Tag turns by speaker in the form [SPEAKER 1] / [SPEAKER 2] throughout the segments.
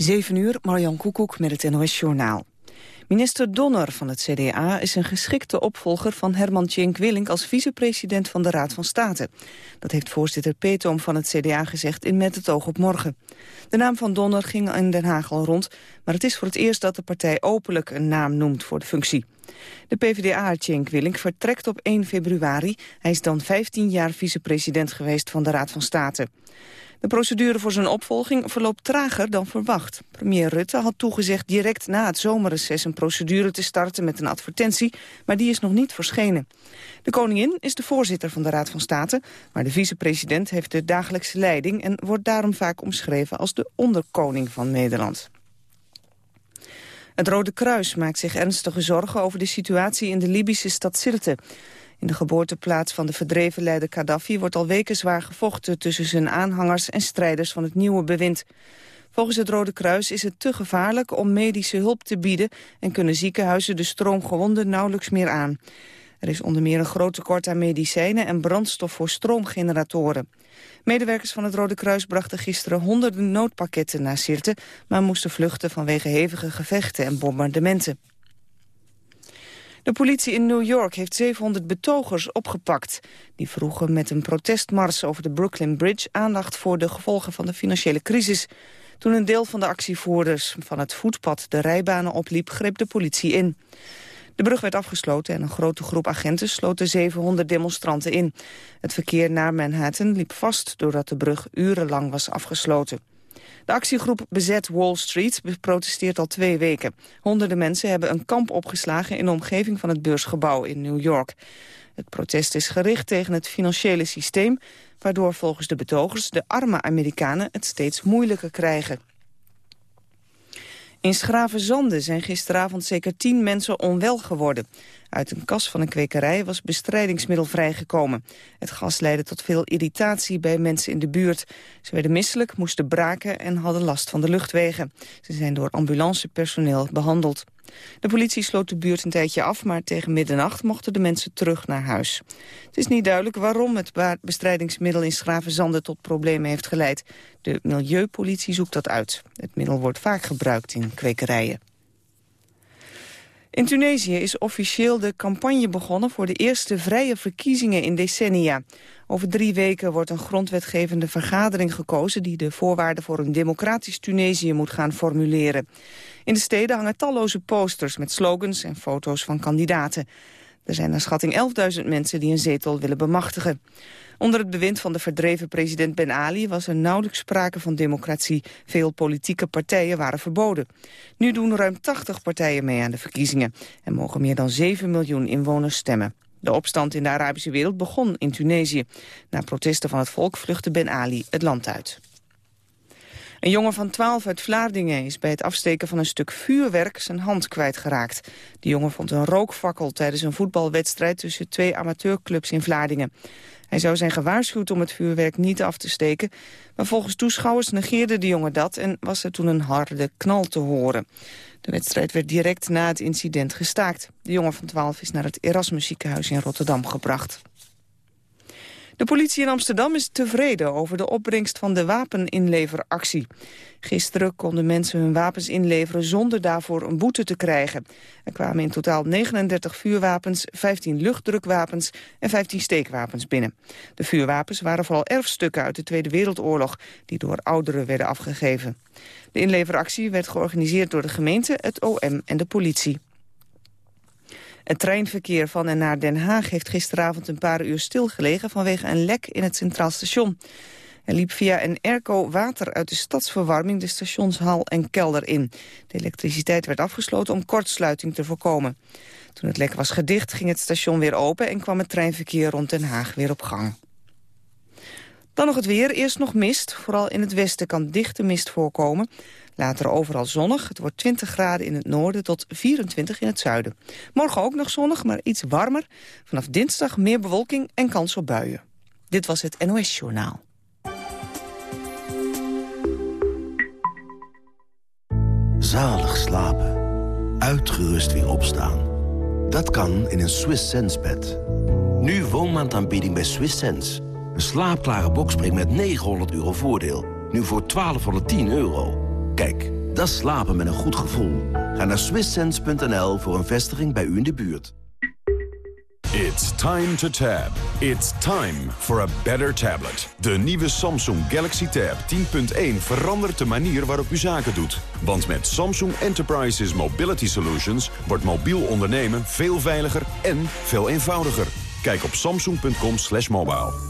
[SPEAKER 1] 7 uur, Marjan Koekoek met het NOS-journaal. Minister Donner van het CDA is een geschikte opvolger van Herman Tjenk Willink als vicepresident van de Raad van State. Dat heeft voorzitter Petom van het CDA gezegd in Met het oog op morgen. De naam van Donner ging in Den Haag al rond, maar het is voor het eerst dat de partij openlijk een naam noemt voor de functie. De PvdA Tjenk Willink vertrekt op 1 februari. Hij is dan 15 jaar vicepresident geweest van de Raad van State. De procedure voor zijn opvolging verloopt trager dan verwacht. Premier Rutte had toegezegd direct na het zomerreces een procedure te starten met een advertentie, maar die is nog niet verschenen. De koningin is de voorzitter van de Raad van State, maar de vicepresident heeft de dagelijkse leiding en wordt daarom vaak omschreven als de onderkoning van Nederland. Het Rode Kruis maakt zich ernstige zorgen over de situatie in de Libische stad Sirte. In de geboorteplaats van de verdreven leider Gaddafi wordt al weken zwaar gevochten tussen zijn aanhangers en strijders van het nieuwe bewind. Volgens het Rode Kruis is het te gevaarlijk om medische hulp te bieden en kunnen ziekenhuizen de stroomgewonden nauwelijks meer aan. Er is onder meer een groot tekort aan medicijnen en brandstof voor stroomgeneratoren. Medewerkers van het Rode Kruis brachten gisteren honderden noodpakketten naar Sirte, maar moesten vluchten vanwege hevige gevechten en bombardementen. De politie in New York heeft 700 betogers opgepakt. Die vroegen met een protestmars over de Brooklyn Bridge... aandacht voor de gevolgen van de financiële crisis. Toen een deel van de actievoerders van het voetpad de rijbanen opliep... greep de politie in. De brug werd afgesloten en een grote groep agenten sloot de 700 demonstranten in. Het verkeer naar Manhattan liep vast doordat de brug urenlang was afgesloten. De actiegroep Bezet Wall Street protesteert al twee weken. Honderden mensen hebben een kamp opgeslagen in de omgeving van het beursgebouw in New York. Het protest is gericht tegen het financiële systeem... waardoor volgens de betogers de arme Amerikanen het steeds moeilijker krijgen. In Schravenzande zijn gisteravond zeker tien mensen onwel geworden. Uit een kas van een kwekerij was bestrijdingsmiddel vrijgekomen. Het gas leidde tot veel irritatie bij mensen in de buurt. Ze werden misselijk, moesten braken en hadden last van de luchtwegen. Ze zijn door ambulancepersoneel behandeld. De politie sloot de buurt een tijdje af, maar tegen middernacht mochten de mensen terug naar huis. Het is niet duidelijk waarom het bestrijdingsmiddel in Schravenzande tot problemen heeft geleid. De milieupolitie zoekt dat uit. Het middel wordt vaak gebruikt in kwekerijen. In Tunesië is officieel de campagne begonnen voor de eerste vrije verkiezingen in decennia. Over drie weken wordt een grondwetgevende vergadering gekozen... die de voorwaarden voor een democratisch Tunesië moet gaan formuleren. In de steden hangen talloze posters met slogans en foto's van kandidaten. Er zijn naar schatting 11.000 mensen die een zetel willen bemachtigen. Onder het bewind van de verdreven president Ben Ali was er nauwelijks sprake van democratie. Veel politieke partijen waren verboden. Nu doen ruim 80 partijen mee aan de verkiezingen en mogen meer dan 7 miljoen inwoners stemmen. De opstand in de Arabische wereld begon in Tunesië. Na protesten van het volk vluchtte Ben Ali het land uit. Een jongen van 12 uit Vlaardingen is bij het afsteken van een stuk vuurwerk zijn hand kwijtgeraakt. De jongen vond een rookfakkel tijdens een voetbalwedstrijd tussen twee amateurclubs in Vlaardingen. Hij zou zijn gewaarschuwd om het vuurwerk niet af te steken, maar volgens toeschouwers negeerde de jongen dat en was er toen een harde knal te horen. De wedstrijd werd direct na het incident gestaakt. De jongen van 12 is naar het Erasmus ziekenhuis in Rotterdam gebracht. De politie in Amsterdam is tevreden over de opbrengst van de wapeninleveractie. Gisteren konden mensen hun wapens inleveren zonder daarvoor een boete te krijgen. Er kwamen in totaal 39 vuurwapens, 15 luchtdrukwapens en 15 steekwapens binnen. De vuurwapens waren vooral erfstukken uit de Tweede Wereldoorlog... die door ouderen werden afgegeven. De inleveractie werd georganiseerd door de gemeente, het OM en de politie. Het treinverkeer van en naar Den Haag heeft gisteravond een paar uur stilgelegen vanwege een lek in het Centraal Station. Er liep via een airco water uit de stadsverwarming de stationshal en kelder in. De elektriciteit werd afgesloten om kortsluiting te voorkomen. Toen het lek was gedicht ging het station weer open en kwam het treinverkeer rond Den Haag weer op gang. Dan nog het weer. Eerst nog mist. Vooral in het westen kan dichte mist voorkomen. Later overal zonnig. Het wordt 20 graden in het noorden tot 24 in het zuiden. Morgen ook nog zonnig, maar iets warmer. Vanaf dinsdag meer bewolking en kans op buien. Dit was het NOS Journaal.
[SPEAKER 2] Zalig slapen. Uitgerust weer opstaan. Dat kan in een Swiss Sense bed. Nu woonmaandaanbieding bij Swiss Sense. Een slaapklare bokspring met 900 euro voordeel. Nu voor 1210 euro. Kijk, Dat slapen met een goed gevoel. Ga naar swisssense.nl voor een vestiging bij u in de buurt.
[SPEAKER 3] It's time to tab. It's time for a better tablet. De nieuwe Samsung Galaxy Tab 10.1 verandert de manier waarop u zaken doet. Want met Samsung Enterprises Mobility Solutions wordt mobiel ondernemen veel veiliger en veel eenvoudiger. Kijk op samsung.com slash mobile.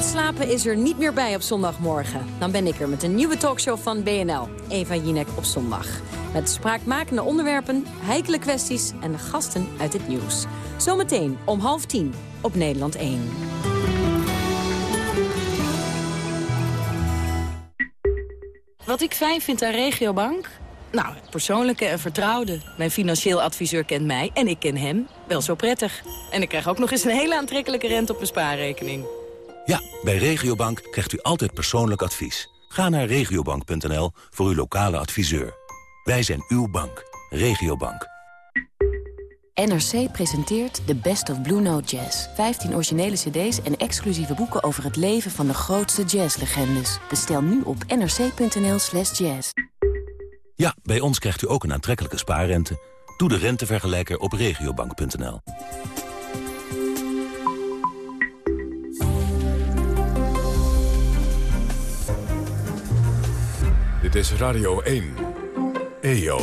[SPEAKER 4] Uitslapen is er niet meer bij op zondagmorgen. Dan ben ik er met een nieuwe talkshow van BNL. Eva Jinek op zondag. Met spraakmakende onderwerpen, heikele kwesties en gasten uit het nieuws. Zometeen om half tien op Nederland 1.
[SPEAKER 5] Wat ik fijn vind aan Regiobank? Nou, persoonlijke en vertrouwde. Mijn financieel adviseur kent mij en ik ken hem wel zo prettig. En ik krijg ook nog eens een hele aantrekkelijke rente op mijn spaarrekening.
[SPEAKER 6] Ja, bij Regiobank krijgt u altijd persoonlijk advies. Ga naar regiobank.nl voor uw lokale adviseur. Wij zijn uw bank. Regiobank.
[SPEAKER 7] NRC presenteert The Best of Blue Note Jazz. 15 originele cd's en exclusieve boeken over het leven van de grootste jazzlegendes. Bestel nu op nrc.nl slash jazz.
[SPEAKER 6] Ja, bij ons krijgt u ook een aantrekkelijke spaarrente. Doe de rentevergelijker op regiobank.nl.
[SPEAKER 3] Dit is Radio 1. EO.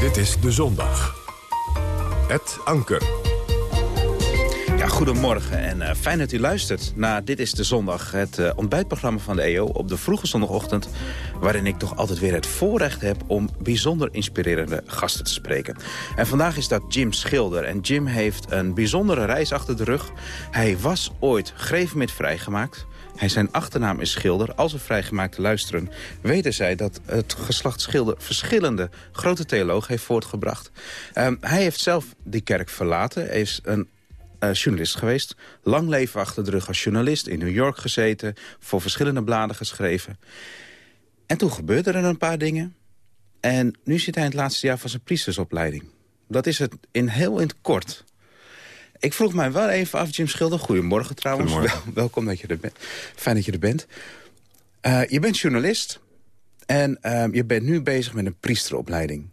[SPEAKER 3] Dit is De Zondag. Het Anker.
[SPEAKER 8] Ja, goedemorgen en uh, fijn dat u luistert naar Dit is de Zondag. Het uh, ontbijtprogramma van de EO op de vroege zondagochtend... waarin ik toch altijd weer het voorrecht heb om bijzonder inspirerende gasten te spreken. En vandaag is dat Jim Schilder. En Jim heeft een bijzondere reis achter de rug. Hij was ooit grevenmid vrijgemaakt... Hij zijn achternaam is Schilder. Als er vrijgemaakte luisteren, weten zij dat het geslacht Schilder... verschillende grote theologen heeft voortgebracht. Um, hij heeft zelf die kerk verlaten. Hij is een uh, journalist geweest. Lang leven achter de rug als journalist. In New York gezeten. Voor verschillende bladen geschreven. En toen gebeurden er een paar dingen. En nu zit hij in het laatste jaar van zijn priestersopleiding. Dat is het in heel in het kort. Ik vroeg mij wel even af, Jim Schilder. Goedemorgen trouwens.
[SPEAKER 9] Goedemorgen.
[SPEAKER 8] Welkom dat je er bent. Fijn dat je er bent. Uh, je bent journalist. En uh, je bent nu bezig met een priesteropleiding.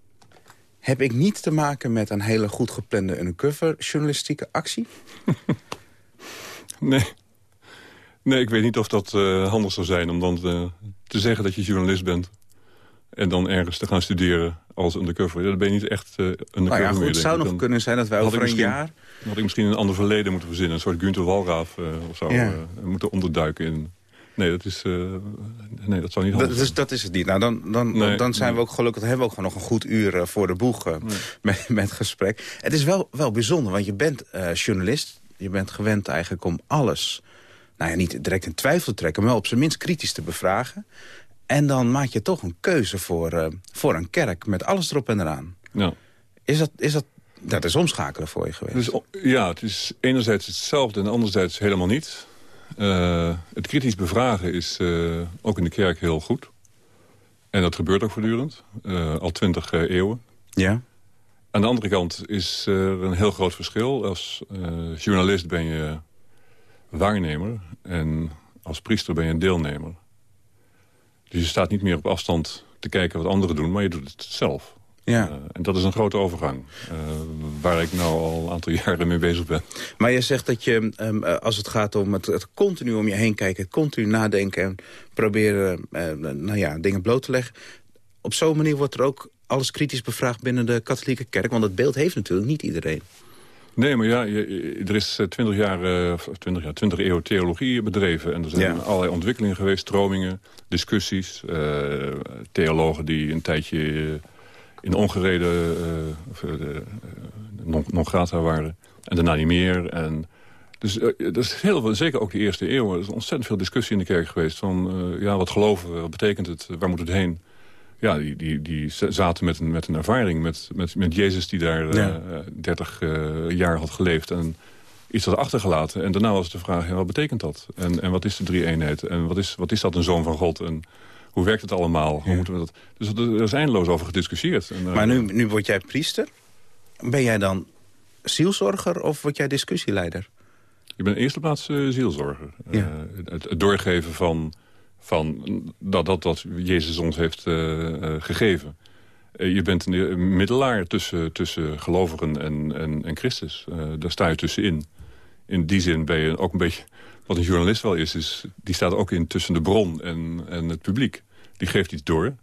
[SPEAKER 8] Heb ik niet te maken met een hele goed geplande undercover journalistieke actie?
[SPEAKER 9] nee. Nee, ik weet niet of dat uh, handig zou zijn om dan te, te, zeggen dat je journalist bent. En dan ergens te gaan studeren als undercover. Dan ben je niet echt uh, undercover
[SPEAKER 8] nou ja, goed,
[SPEAKER 9] meer.
[SPEAKER 8] Het zou nog
[SPEAKER 9] dan
[SPEAKER 8] kunnen zijn dat wij over een jaar...
[SPEAKER 9] Had ik misschien een ander verleden moeten verzinnen. Een soort Günther Walraaf uh, of zo.
[SPEAKER 8] Ja.
[SPEAKER 9] moeten onderduiken in... Nee, dat, is, nee, dat zou niet handig
[SPEAKER 8] dat, dus, dat is het niet. Nou, dan, dan,
[SPEAKER 9] Nee,
[SPEAKER 8] dan zijn we ook gelukkig, dan hebben we ook gewoon nog een goed uur uh, voor de boeg uh, met, met gesprek. Het is wel, wel bijzonder, want je bent uh, journalist. Je bent gewend eigenlijk om alles, nou ja, niet direct in twijfel te trekken... maar wel op zijn minst kritisch te bevragen. En dan maak je toch een keuze voor, uh, voor een kerk met alles erop en eraan.
[SPEAKER 9] Ja.
[SPEAKER 8] Is dat, is dat, dat is omschakelen voor je geweest?
[SPEAKER 9] Dus, ja, het is enerzijds hetzelfde en anderzijds helemaal niet. Uh, het kritisch bevragen is uh, ook in de kerk heel goed. En dat gebeurt ook voortdurend. Uh, al twintig eeuwen.
[SPEAKER 8] Ja.
[SPEAKER 9] Aan de andere kant is er een heel groot verschil. Als journalist ben je waarnemer. En als priester ben je een deelnemer. Dus je staat niet meer op afstand te kijken wat anderen doen. Maar je doet het zelf.
[SPEAKER 8] Ja.
[SPEAKER 9] Uh, en dat is een grote overgang. Uh, waar ik nou al een aantal jaren mee bezig ben.
[SPEAKER 8] Maar je zegt dat je, um, als het gaat om het, het, continu om je heen kijken... het continu nadenken en proberen nou ja, dingen bloot te leggen... op zo'n manier wordt er ook alles kritisch bevraagd binnen de katholieke kerk. Want dat beeld heeft natuurlijk niet iedereen.
[SPEAKER 9] Nee, maar ja, er is twintig jaar, twintig jaar, twintig eeuw theologie bedreven. En er zijn
[SPEAKER 8] Ja.
[SPEAKER 9] allerlei ontwikkelingen geweest, stromingen, discussies. eh, theologen die een tijdje in ongereden uh, uh, non, non grata waren. En daarna niet meer. En dus uh, dat is heel veel, zeker ook de eerste eeuw. Er is ontzettend veel discussie in de kerk geweest. Van ja, wat geloven we, wat betekent het, waar moet het heen? ja, die, die, die zaten met een, met een ervaring met, met, met Jezus... die daar
[SPEAKER 8] Ja.
[SPEAKER 9] 30 jaar had geleefd en iets had achtergelaten. En daarna was de vraag, ja, wat betekent dat? En, en wat is de drie-eenheid? En wat is, wat is dat, een zoon van God? En hoe werkt het allemaal? Hoe moeten we dat? Dus er is eindeloos over gediscussieerd. En, eh,
[SPEAKER 8] Maar nu, nu word jij priester. Ben jij dan zielzorger of word jij discussieleider?
[SPEAKER 9] Je bent in eerste plaats eh, zielzorger.
[SPEAKER 8] Ja.
[SPEAKER 9] Eh, het, het doorgeven van, van dat, dat wat Jezus ons heeft gegeven. Je bent een middelaar tussen, tussen gelovigen en, en, en Christus. Daar sta je tussenin. In die zin ben je ook een beetje... Wat een journalist wel is, is die staat ook in tussen de bron en, en het publiek. Die geeft iets door.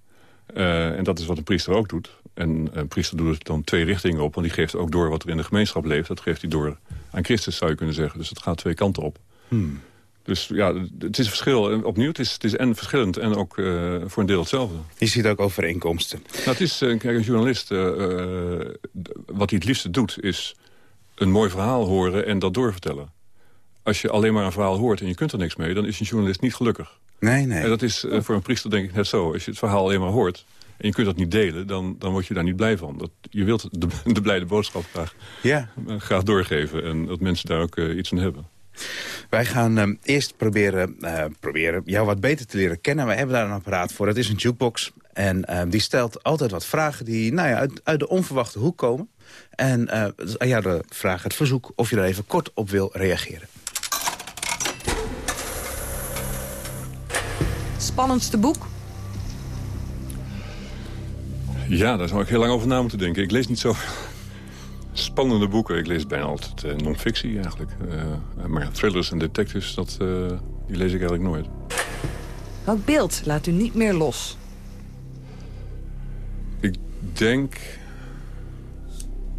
[SPEAKER 9] Eh, en dat is wat een priester ook doet. En een priester doet het dan twee richtingen op. Want die geeft ook door wat er in de gemeenschap leeft. Dat geeft hij door aan Christus, zou je kunnen zeggen. Dus het gaat twee kanten op.
[SPEAKER 8] Hmm.
[SPEAKER 9] Dus ja, het is een verschil. En opnieuw, het is, het is en verschillend en ook eh, voor een deel hetzelfde.
[SPEAKER 8] Je ziet ook overeenkomsten.
[SPEAKER 9] Nou, het is, eh, kijk, een journalist, wat hij het liefste doet... is een mooi verhaal horen en dat doorvertellen. Als je alleen maar een verhaal hoort en je kunt er niks mee... dan is een journalist niet gelukkig.
[SPEAKER 8] Nee, nee.
[SPEAKER 9] En dat is eh, voor een priester denk ik net zo. Als je het verhaal alleen maar hoort en je kunt dat niet delen... dan, dan word je daar niet blij van. Dat, je wilt de, de blijde boodschap graag,
[SPEAKER 8] Ja.
[SPEAKER 9] eh, graag doorgeven... en dat mensen daar ook eh, iets van hebben.
[SPEAKER 8] Wij gaan ehm, eerst proberen, proberen jou wat beter te leren kennen. Wij hebben daar een apparaat voor. Het is een jukebox. En ehm, die stelt altijd wat vragen die nou ja, uit, uit de onverwachte hoek komen. En aan jou de vraag, het verzoek of je er even kort op wil reageren.
[SPEAKER 10] Spannendste boek?
[SPEAKER 9] Ja, daar zou ik heel lang over na moeten denken. Ik lees niet zo spannende boeken. Ik lees bijna altijd eh, non-fictie eigenlijk. Eh, maar thrillers en detectives, dat, eh, die lees ik eigenlijk nooit.
[SPEAKER 10] Welk beeld laat u niet meer los?
[SPEAKER 9] Ik denk...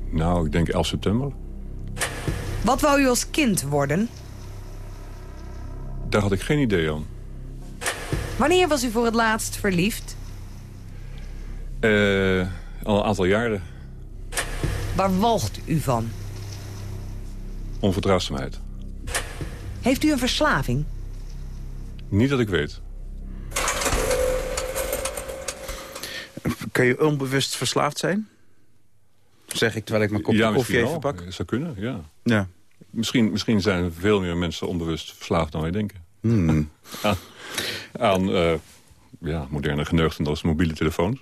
[SPEAKER 9] Nou, ik denk 11 september.
[SPEAKER 10] Wat wou u als kind worden?
[SPEAKER 9] Daar had ik geen idee aan.
[SPEAKER 10] Wanneer was u voor het laatst verliefd?
[SPEAKER 9] Eh, al een aantal jaren.
[SPEAKER 10] Waar walgt u van?
[SPEAKER 9] Onverdraagzaamheid.
[SPEAKER 10] Heeft u een verslaving?
[SPEAKER 9] Niet dat ik weet.
[SPEAKER 8] Kun je onbewust verslaafd zijn? Zeg ik terwijl ik mijn kopje
[SPEAKER 9] ja,
[SPEAKER 8] koffie even
[SPEAKER 9] wel.
[SPEAKER 8] pak.
[SPEAKER 9] Eh, Zou kunnen, ja.
[SPEAKER 8] Ja.
[SPEAKER 9] Misschien, misschien zijn veel meer mensen onbewust verslaafd dan wij denken.
[SPEAKER 8] Hmm.
[SPEAKER 9] Aan, aan eh, ja, moderne geneugten als mobiele telefoons.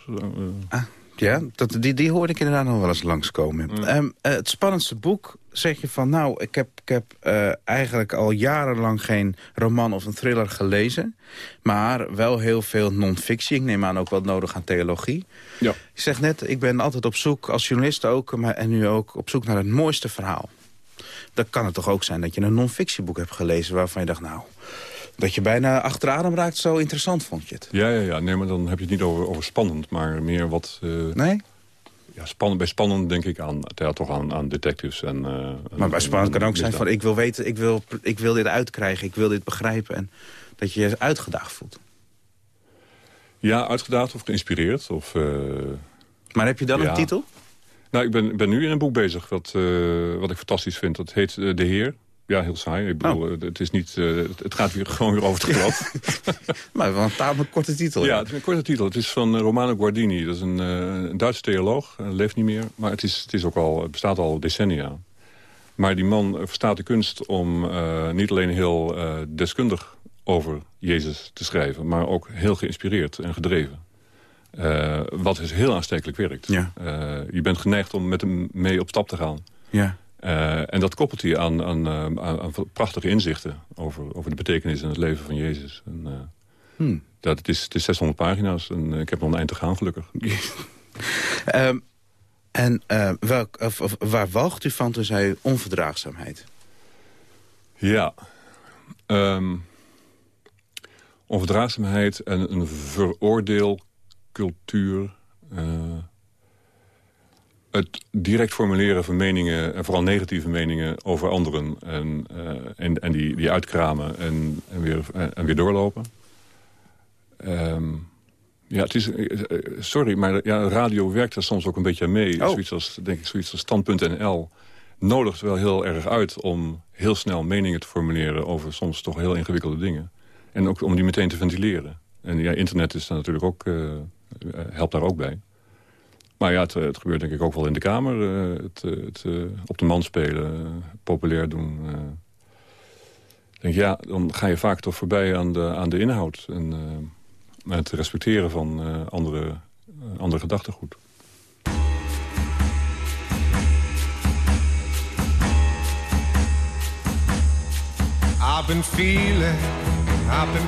[SPEAKER 9] Eh,
[SPEAKER 8] Ja, dat, die, die hoorde ik inderdaad nog wel eens langskomen. Ehm, eh, het spannendste boek zeg je van... nou, ik heb, ik heb eigenlijk al jarenlang geen roman of een thriller gelezen... maar wel heel veel non-fictie. Ik neem aan ook wat nodig aan theologie.
[SPEAKER 9] Ja.
[SPEAKER 8] Je zegt net, ik ben altijd op zoek, als journalist ook... Maar, en nu ook op zoek naar het mooiste verhaal. Dan kan het toch ook zijn dat je een non-fictieboek hebt gelezen... waarvan je dacht, nou, dat je bijna achter adem raakt... zo interessant vond je het.
[SPEAKER 9] Ja, ja, ja. Nee, maar dan heb je het niet over, over spannend, maar meer wat... eh,
[SPEAKER 8] Nee?
[SPEAKER 9] ja, spannend, bij spannend denk ik aan, ja, toch aan, aan detectives. En, eh,
[SPEAKER 8] Maar bij spannend kan ook zijn van ik wil weten, ik wil, ik wil dit uitkrijgen, ik wil dit begrijpen. En dat je je uitgedaagd voelt.
[SPEAKER 9] Ja, uitgedaagd of geïnspireerd. Of, eh,
[SPEAKER 8] Maar heb je dan
[SPEAKER 9] Ja.
[SPEAKER 8] een titel?
[SPEAKER 9] Nou, ik ben, ben nu in een boek bezig wat, eh, wat ik fantastisch vind. Dat heet eh, De Heer. Ja, heel saai. Ik bedoel, eh, het, is niet, het, gaat weer gewoon weer over het glad.
[SPEAKER 8] Maar wel een tamelijk korte titel.
[SPEAKER 9] Ja, het is een korte titel. Het is van Romano Guardini. Dat is een, een Duitse theoloog. Hij leeft niet meer. Maar het, is, het, is ook al, het bestaat al decennia. Maar die man verstaat de kunst om niet alleen heel deskundig over Jezus te schrijven... maar ook heel geïnspireerd en gedreven. Eh, wat dus heel aanstekelijk werkt.
[SPEAKER 8] Ja.
[SPEAKER 9] Eh, je bent geneigd om met hem mee op stap te gaan.
[SPEAKER 8] Ja.
[SPEAKER 9] Eh, en dat koppelt hij aan, aan, aan, prachtige inzichten... Over, over de betekenis en het leven van Jezus. En,
[SPEAKER 8] Hmm.
[SPEAKER 9] dat, het, is, het is 600 pagina's en ik heb nog een eind te gaan, gelukkig.
[SPEAKER 8] Ehm, en welk, of, of, waar walgt u van toen zei u onverdraagzaamheid?
[SPEAKER 9] Ja. Ehm, onverdraagzaamheid en een veroordeelcultuur. Eh, het direct formuleren van meningen, en vooral negatieve meningen over anderen. En, eh, en, en die, die uitkramen en, en, weer, en weer doorlopen. Ehm, ja, het is, eh, sorry, maar ja, radio werkt er soms ook een beetje aan mee.
[SPEAKER 8] Oh.
[SPEAKER 9] Zoiets als, denk ik, zoiets als Stand.nl nodigt wel heel erg uit om heel snel meningen te formuleren... over soms toch heel ingewikkelde dingen. En ook om die meteen te ventileren. En ja, internet is daar natuurlijk ook...
[SPEAKER 11] helpt daar ook bij. Maar ja, het, het, gebeurt denk ik ook wel in de kamer. het, het op de man spelen, populair doen. denk ja, dan ga je vaak toch voorbij aan de, aan de inhoud. En het respecteren van andere, andere gedachtegoed. I've been feeling, I've been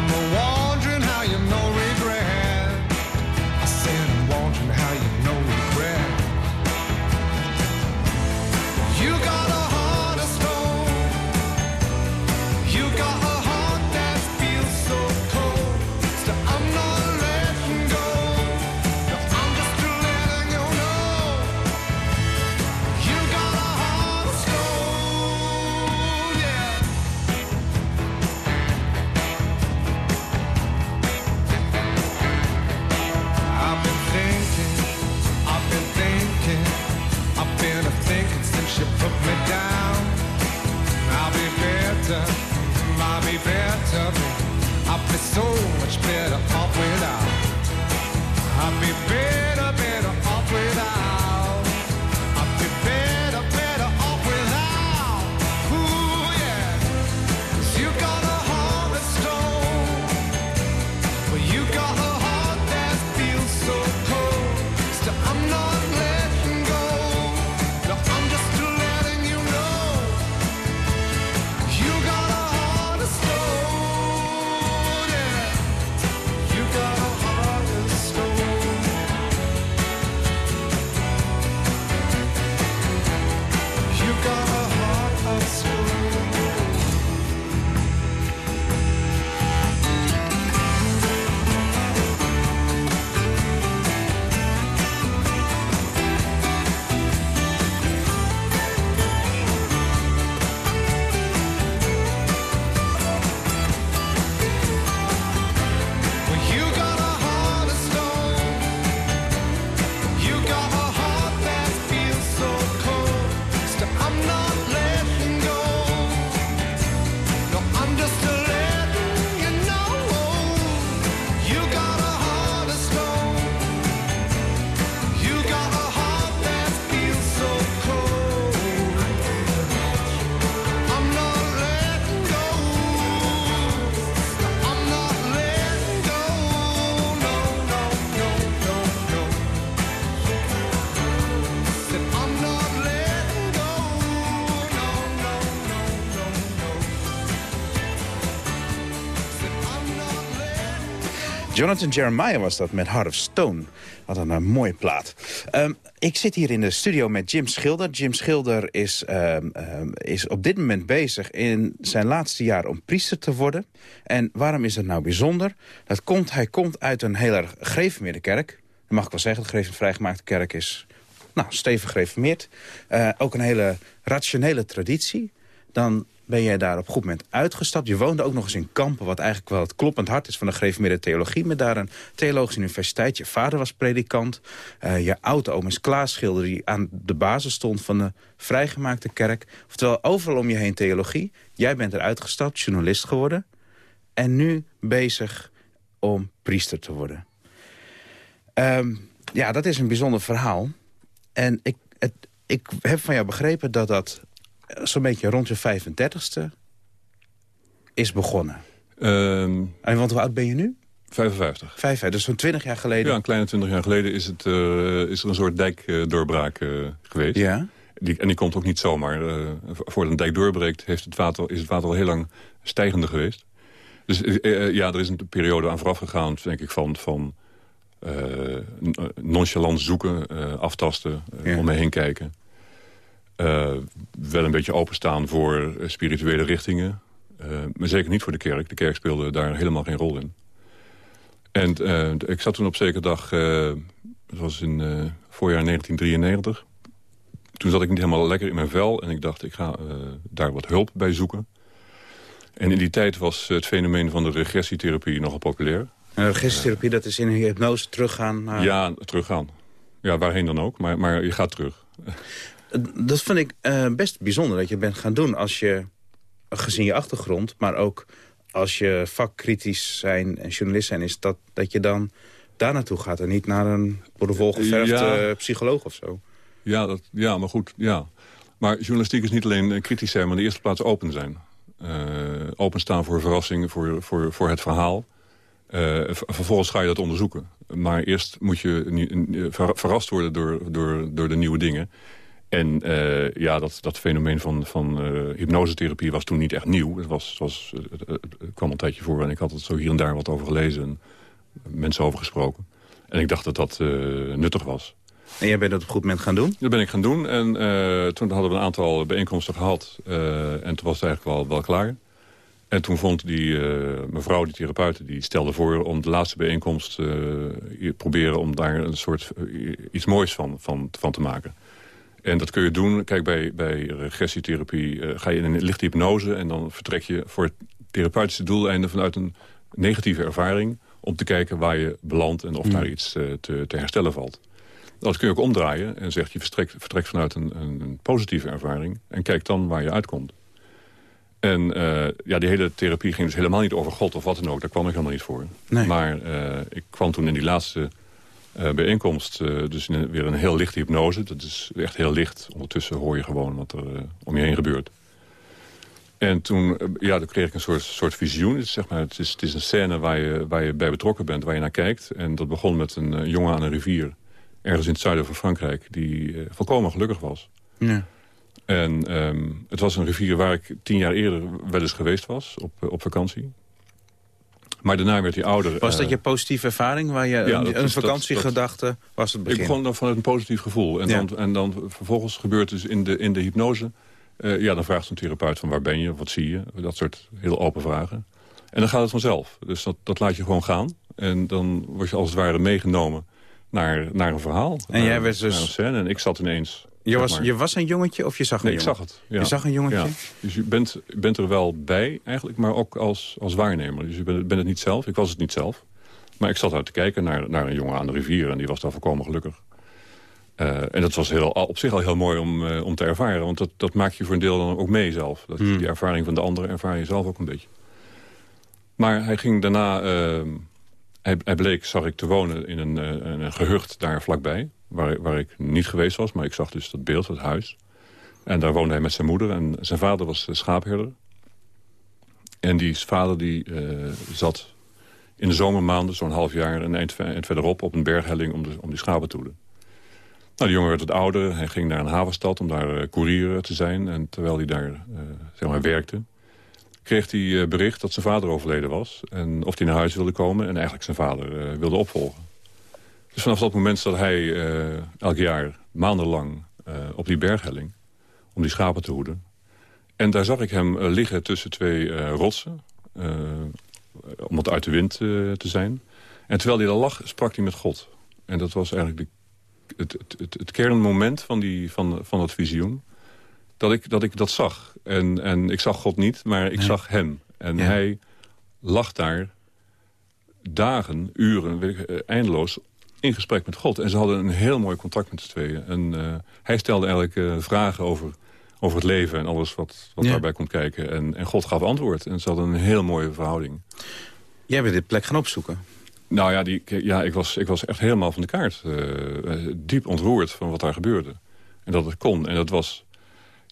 [SPEAKER 11] on the wall. Better, I'll be so much better off without. I'll be better, better off without.
[SPEAKER 8] Jonathan Jeremiah was dat met Heart of Stone. Wat een, eh, mooie plaat. Ehm, ik zit hier in de studio met Jim Schilder. Jim Schilder is, ehm, ehm, is op dit moment bezig in zijn laatste jaar om priester te worden. En waarom is dat nou bijzonder? Dat komt, hij komt uit een heel erg kerk. Dat mag ik wel zeggen, de gereformeerde vrijgemaakte kerk is nou, stevig gereformeerd. Eh, ook een hele rationele traditie. Dan ben jij daar op een goed moment uitgestapt. Je woonde ook nog eens in Kampen, wat eigenlijk wel het kloppend hart is van de gereformeerde theologie. Met daar een theologische universiteit. Je vader was predikant. Eh, je oude oom is Klaas Schilder, die aan de basis stond van de vrijgemaakte kerk. Oftewel, overal om je heen theologie. Jij bent eruit gestapt, journalist geworden. En nu bezig om priester te worden. Ehm, ja, dat is een bijzonder verhaal. En ik, het, ik heb van jou begrepen dat dat zo'n beetje rond je 35ste is begonnen.
[SPEAKER 11] Ehm,
[SPEAKER 8] en want hoe oud ben je nu?
[SPEAKER 11] 55.
[SPEAKER 8] 55, dus zo'n 20 jaar geleden.
[SPEAKER 11] Ja, een kleine 20 jaar geleden is, het, eh, is er een soort dijkdoorbraak eh, geweest.
[SPEAKER 8] Ja.
[SPEAKER 11] Die, en die komt ook niet zomaar. Uh, voordat een dijk doorbreekt heeft het water, is het water al heel lang stijgende geweest. Dus uh, ja, er is een periode aan vooraf gegaan, denk ik, van, van nonchalant zoeken, aftasten, ja. om me heen kijken. Wel een beetje openstaan voor spirituele richtingen. maar zeker niet voor de kerk. De kerk speelde daar helemaal geen rol in.
[SPEAKER 9] En uh, ik zat toen op zekere dag, het was in voorjaar 1993. Toen zat ik niet helemaal lekker in mijn vel en ik dacht, ik ga daar wat hulp bij zoeken. En in die tijd was het fenomeen van de regressietherapie nogal populair.
[SPEAKER 8] En regressietherapie, dat is in een hypnose teruggaan? Naar...
[SPEAKER 9] Ja, teruggaan. Ja, waarheen dan ook, maar, maar je gaat terug.
[SPEAKER 8] Dat vind ik best bijzonder dat je bent gaan doen als je, gezien je achtergrond... maar ook als je vakkritisch zijn en journalist zijn... is dat, dat je dan daar naartoe gaat en niet naar een voor de volgeverfde psycholoog of zo.
[SPEAKER 9] Ja, dat, ja, maar goed, ja. Maar journalistiek is niet alleen kritisch zijn, maar in de eerste plaats open zijn. Uh, openstaan voor verrassingen, voor, voor, voor het verhaal. Uh, vervolgens ga je dat onderzoeken. Maar eerst moet je verrast worden door, door, door de nieuwe dingen. En uh, ja, dat, dat fenomeen van, van uh, hypnosetherapie was toen niet echt nieuw. Het, was, was, het, kwam een tijdje voor en ik had het zo hier en daar wat over gelezen. En mensen over gesproken. En ik dacht dat dat uh, nuttig was.
[SPEAKER 8] En jij bent dat op een goed moment gaan doen?
[SPEAKER 9] Dat ben ik gaan doen. En toen hadden we een aantal bijeenkomsten gehad. en toen was het eigenlijk wel, wel klaar. En toen vond die mevrouw, die therapeut, die stelde voor... om de laatste bijeenkomst proberen om daar een soort iets moois van, van, van te maken. En dat kun je doen. Kijk, bij, bij regressietherapie uh, ga je in een lichte hypnose... en dan vertrek je voor het therapeutische doeleinde vanuit een negatieve ervaring... om te kijken waar je belandt en of daar hmm. iets uh, te, te, herstellen valt. Dat kun je ook omdraaien en zegt je vertrekt, vertrekt vanuit een, een, een, positieve ervaring... en kijk dan waar je uitkomt. En uh, ja, die hele therapie ging dus helemaal niet over God of wat dan ook. Daar kwam ik helemaal niet voor. Nee. Maar ik kwam toen in die laatste uh, bijeenkomst. Uh, dus in, weer een heel lichte hypnose. Dat is echt heel licht. Ondertussen hoor je gewoon wat er uh, om je heen gebeurt. En toen, ja, dan kreeg ik een soort, soort visioen. Het is, zeg maar, het, is, het is een scène waar je, waar je bij betrokken bent, waar je naar kijkt. En dat begon met een jongen aan een rivier. Ergens in het zuiden van Frankrijk. Die volkomen gelukkig was. Ja. En um, het was een rivier waar ik tien jaar eerder wel eens geweest was. Op, op vakantie. Maar daarna werd hij ouder.
[SPEAKER 8] Was dat eh, je positieve ervaring? Waar je een, vakantiegedachte was het begin?
[SPEAKER 9] Ik begon dan vanuit een positief gevoel. En, dan, en dan vervolgens gebeurt dus in de, in de hypnose... Uh, ja, dan vraagt een therapeut van waar ben je, wat zie je? Dat soort heel open vragen. En dan gaat het vanzelf. Dus dat, dat laat je gewoon gaan. En dan word je als het ware meegenomen naar, naar een verhaal.
[SPEAKER 8] En jij werd dus...
[SPEAKER 9] En ik zat ineens
[SPEAKER 8] je was, je was een jongetje of je zag een
[SPEAKER 9] nee,
[SPEAKER 8] jongen?
[SPEAKER 9] ik zag het. Ja.
[SPEAKER 8] Je zag een jongetje? Ja.
[SPEAKER 9] Dus je bent, bent er wel bij eigenlijk, maar ook als, als waarnemer. Dus je bent, bent het niet zelf. Ik was het niet zelf. Maar ik zat uit te kijken naar, naar een jongen aan de rivier en die was daar volkomen gelukkig. Uh, en dat was heel, op zich al heel mooi om, uh, om te ervaren. Want dat, dat maak je voor een deel dan ook mee zelf. Dat, hmm. Die ervaring van de ander ervaar je zelf ook een beetje. Maar hij ging daarna... Uh, hij, bleek, zag ik, te wonen in een, een gehucht daar vlakbij waar, waar ik niet geweest was. Maar ik zag dus dat beeld, het huis. En daar woonde hij met zijn moeder. En zijn vader was schaapherder. En die vader die, uh, zat in de zomermaanden, zo'n half jaar... een eind, eind, verderop op een berghelling om, de, om die schapen te hoeden. Nou, de jongen werd wat ouder. Hij ging naar een havenstad om daar uh, koerier te zijn. En terwijl hij daar zeg maar, werkte... kreeg hij bericht dat zijn vader overleden was. En of hij naar huis wilde komen en eigenlijk zijn vader wilde opvolgen. Dus vanaf dat moment zat hij uh, elk jaar maandenlang op die berghelling... om die schapen te hoeden. En daar zag ik hem liggen tussen twee rotsen... om het uit de wind te zijn. En terwijl hij daar lag, sprak hij met God. En dat was eigenlijk de, het, het, het, het, kernmoment van, die, van, van dat visioen. Dat ik, dat ik dat zag. En, en ik zag God niet, maar ik zag hem. En hij lag daar dagen, uren, eindeloos in gesprek met God. En ze hadden een heel mooi contact met z'n tweeën. En uh, hij stelde eigenlijk uh, vragen over, over het leven en alles wat, wat daarbij komt kijken. En, en God gaf antwoord. En ze hadden een heel mooie verhouding.
[SPEAKER 8] Jij bent dit plek gaan opzoeken.
[SPEAKER 9] Nou ja, die, ja ik, was, ik was echt helemaal van de kaart. Uh, diep ontroerd van wat daar gebeurde. En dat het kon. En dat was...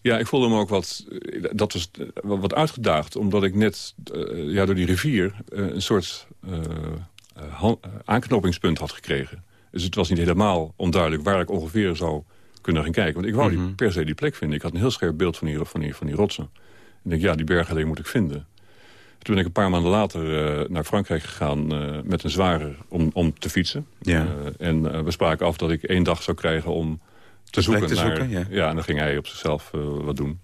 [SPEAKER 9] Ja, ik voelde me ook wat, dat was wat uitgedaagd. Omdat ik net ja, door die rivier een soort uh, aanknopingspunt had gekregen. Dus het was niet helemaal onduidelijk waar ik ongeveer zou kunnen gaan kijken. Want ik wou die, mhm. per se die plek vinden. Ik had een heel scherp beeld van die, van die, van die rotsen. En ik denk, ja, die bergen moet ik vinden. Toen ben ik een paar maanden later uh, naar Frankrijk gegaan uh, met een zware om, om te fietsen. Ja. Uh, en we spraken af dat ik één dag zou krijgen om te zoeken.
[SPEAKER 8] Te
[SPEAKER 9] naar,
[SPEAKER 8] zoeken, ja.
[SPEAKER 9] ja. en dan ging hij op zichzelf wat doen.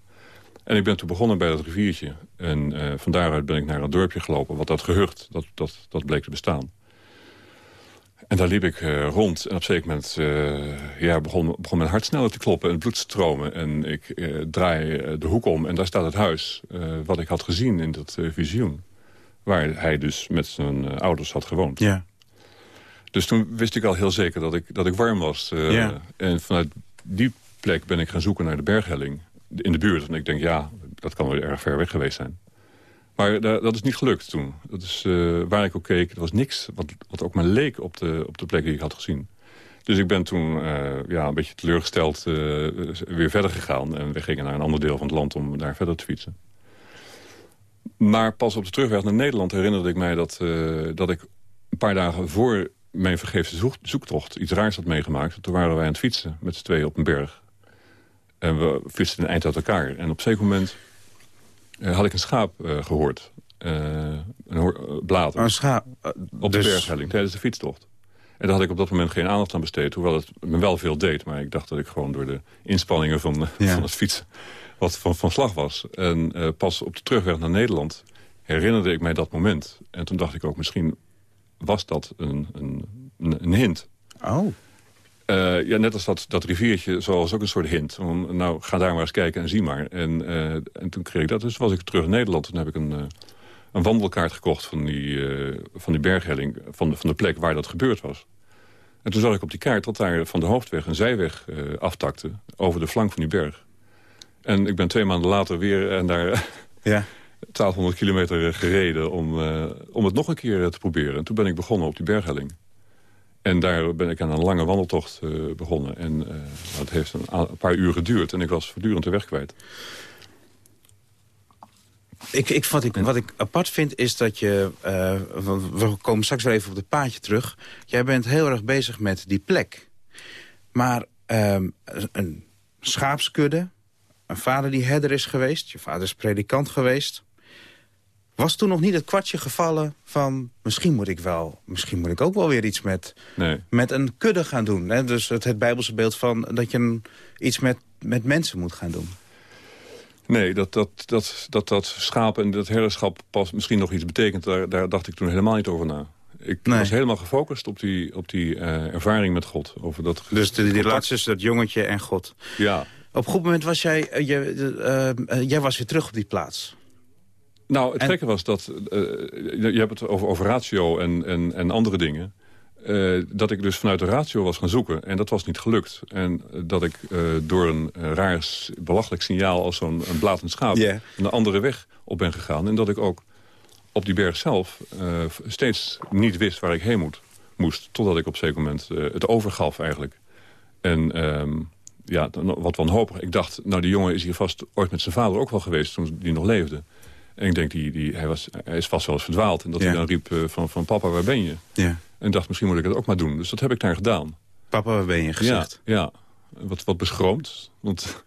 [SPEAKER 9] En ik ben toen begonnen bij dat riviertje. En van daaruit ben ik naar een dorpje gelopen. Wat dat gehucht, dat, dat, dat bleek te bestaan. En daar liep ik uh, rond en op een zeker moment uh, ja, begon, begon mijn hart sneller te kloppen en het bloed te stromen. En ik uh, draai de hoek om en daar staat het huis wat ik had gezien in dat visioen. Waar hij dus met zijn ouders had gewoond.
[SPEAKER 8] Ja.
[SPEAKER 9] Dus toen wist ik al heel zeker dat ik, dat ik warm was.
[SPEAKER 8] Ja.
[SPEAKER 9] En vanuit die plek ben ik gaan zoeken naar de berghelling in de buurt. En ik denk, ja, dat kan wel erg ver weg geweest zijn. Maar dat is niet gelukt toen. Dat is, uh, waar ik ook keek, er was niks wat, wat ook maar leek op de, op de plek die ik had gezien. Dus ik ben toen uh, ja, een beetje teleurgesteld uh, weer verder gegaan. En we gingen naar een ander deel van het land om daar verder te fietsen. Maar pas op de terugweg naar Nederland herinnerde ik mij dat, dat ik een paar dagen voor mijn vergeefse zoek, zoektocht iets raars had meegemaakt. Toen waren wij aan het fietsen met z'n tweeën op een berg. En we fietsten een eind uit elkaar. En op een zeker moment uh, had ik een schaap uh, gehoord. Uh, een blader.
[SPEAKER 8] Een schaap?
[SPEAKER 9] op dus... de berghelling tijdens de fietstocht. En daar had ik op dat moment geen aandacht aan besteed. Hoewel het me wel veel deed. Maar ik dacht dat ik gewoon door de inspanningen van, ja. van het fietsen... wat van, van slag was. En pas op de terugweg naar Nederland herinnerde ik mij dat moment. En toen dacht ik ook, misschien was dat een, een, een hint.
[SPEAKER 8] Oh.
[SPEAKER 9] Uh, ja, net als dat, dat riviertje, zoals ook een soort hint. Om, nou, ga daar maar eens kijken en zie maar. En, uh, en toen kreeg ik dat. Dus was ik terug in Nederland. Toen heb ik een, uh, een wandelkaart gekocht van die, van die berghelling. Van de, van de plek waar dat gebeurd was. En toen zag ik op die kaart dat daar van de hoofdweg een zijweg aftakte. Over de flank van die berg. En ik ben twee maanden later weer en daar...
[SPEAKER 8] Ja.
[SPEAKER 9] 1200 kilometer gereden om, om het nog een keer te proberen. En toen ben ik begonnen op die berghelling. En daar ben ik aan een lange wandeltocht uh, begonnen. En uh, dat heeft een, een, paar uur geduurd. En ik was voortdurend de weg kwijt.
[SPEAKER 8] Ik, ik, wat, ik, wat ik apart vind is dat je... We komen straks weer even op het paadje terug. Jij bent heel erg bezig met die plek. Maar ehm, een schaapskudde... Een vader die herder is geweest. Je vader is predikant geweest. Was toen nog niet het kwartje gevallen van... misschien moet ik wel, misschien moet ik ook wel weer iets met,
[SPEAKER 9] nee.
[SPEAKER 8] met een kudde gaan doen. Hè? Dus het, het bijbelse beeld van dat je een, iets met, met mensen moet gaan doen.
[SPEAKER 9] Nee, dat dat, dat, dat, dat schapen en dat herderschap pas misschien nog iets betekent... daar, daar dacht ik toen helemaal niet over na. Ik
[SPEAKER 8] nee.
[SPEAKER 9] was helemaal gefocust op die, op die uh, ervaring met God. Over dat
[SPEAKER 8] dus de, die relatie tussen dat jongetje en God.
[SPEAKER 9] Ja.
[SPEAKER 8] Op een goed moment was jij, uh, je, uh, jij was weer terug op die plaats.
[SPEAKER 9] Nou, het en... gekke was dat... Uh, je hebt het over, over ratio en, en, en andere dingen. Uh, dat ik dus vanuit de ratio was gaan zoeken. En dat was niet gelukt. En dat ik uh, door een raar, belachelijk signaal... als zo'n blatend schaap
[SPEAKER 8] yeah.
[SPEAKER 9] een andere weg op ben gegaan. En dat ik ook op die berg zelf steeds niet wist waar ik heen moet, moest. Totdat ik op een zeker moment het overgaf eigenlijk. En... Um, ja, wat wanhopig. Ik dacht, nou die jongen is hier vast ooit met zijn vader ook wel geweest... toen die nog leefde. En ik denk, die, die, hij, was, hij is vast wel eens verdwaald. En dat
[SPEAKER 8] ja.
[SPEAKER 9] hij dan riep uh, van, van papa, waar ben je?
[SPEAKER 8] Ja.
[SPEAKER 9] En dacht, misschien moet ik het ook maar doen. Dus dat heb ik daar gedaan.
[SPEAKER 8] Papa, waar ben je gezegd?
[SPEAKER 9] Ja, ja. Wat, wat beschroomd. Want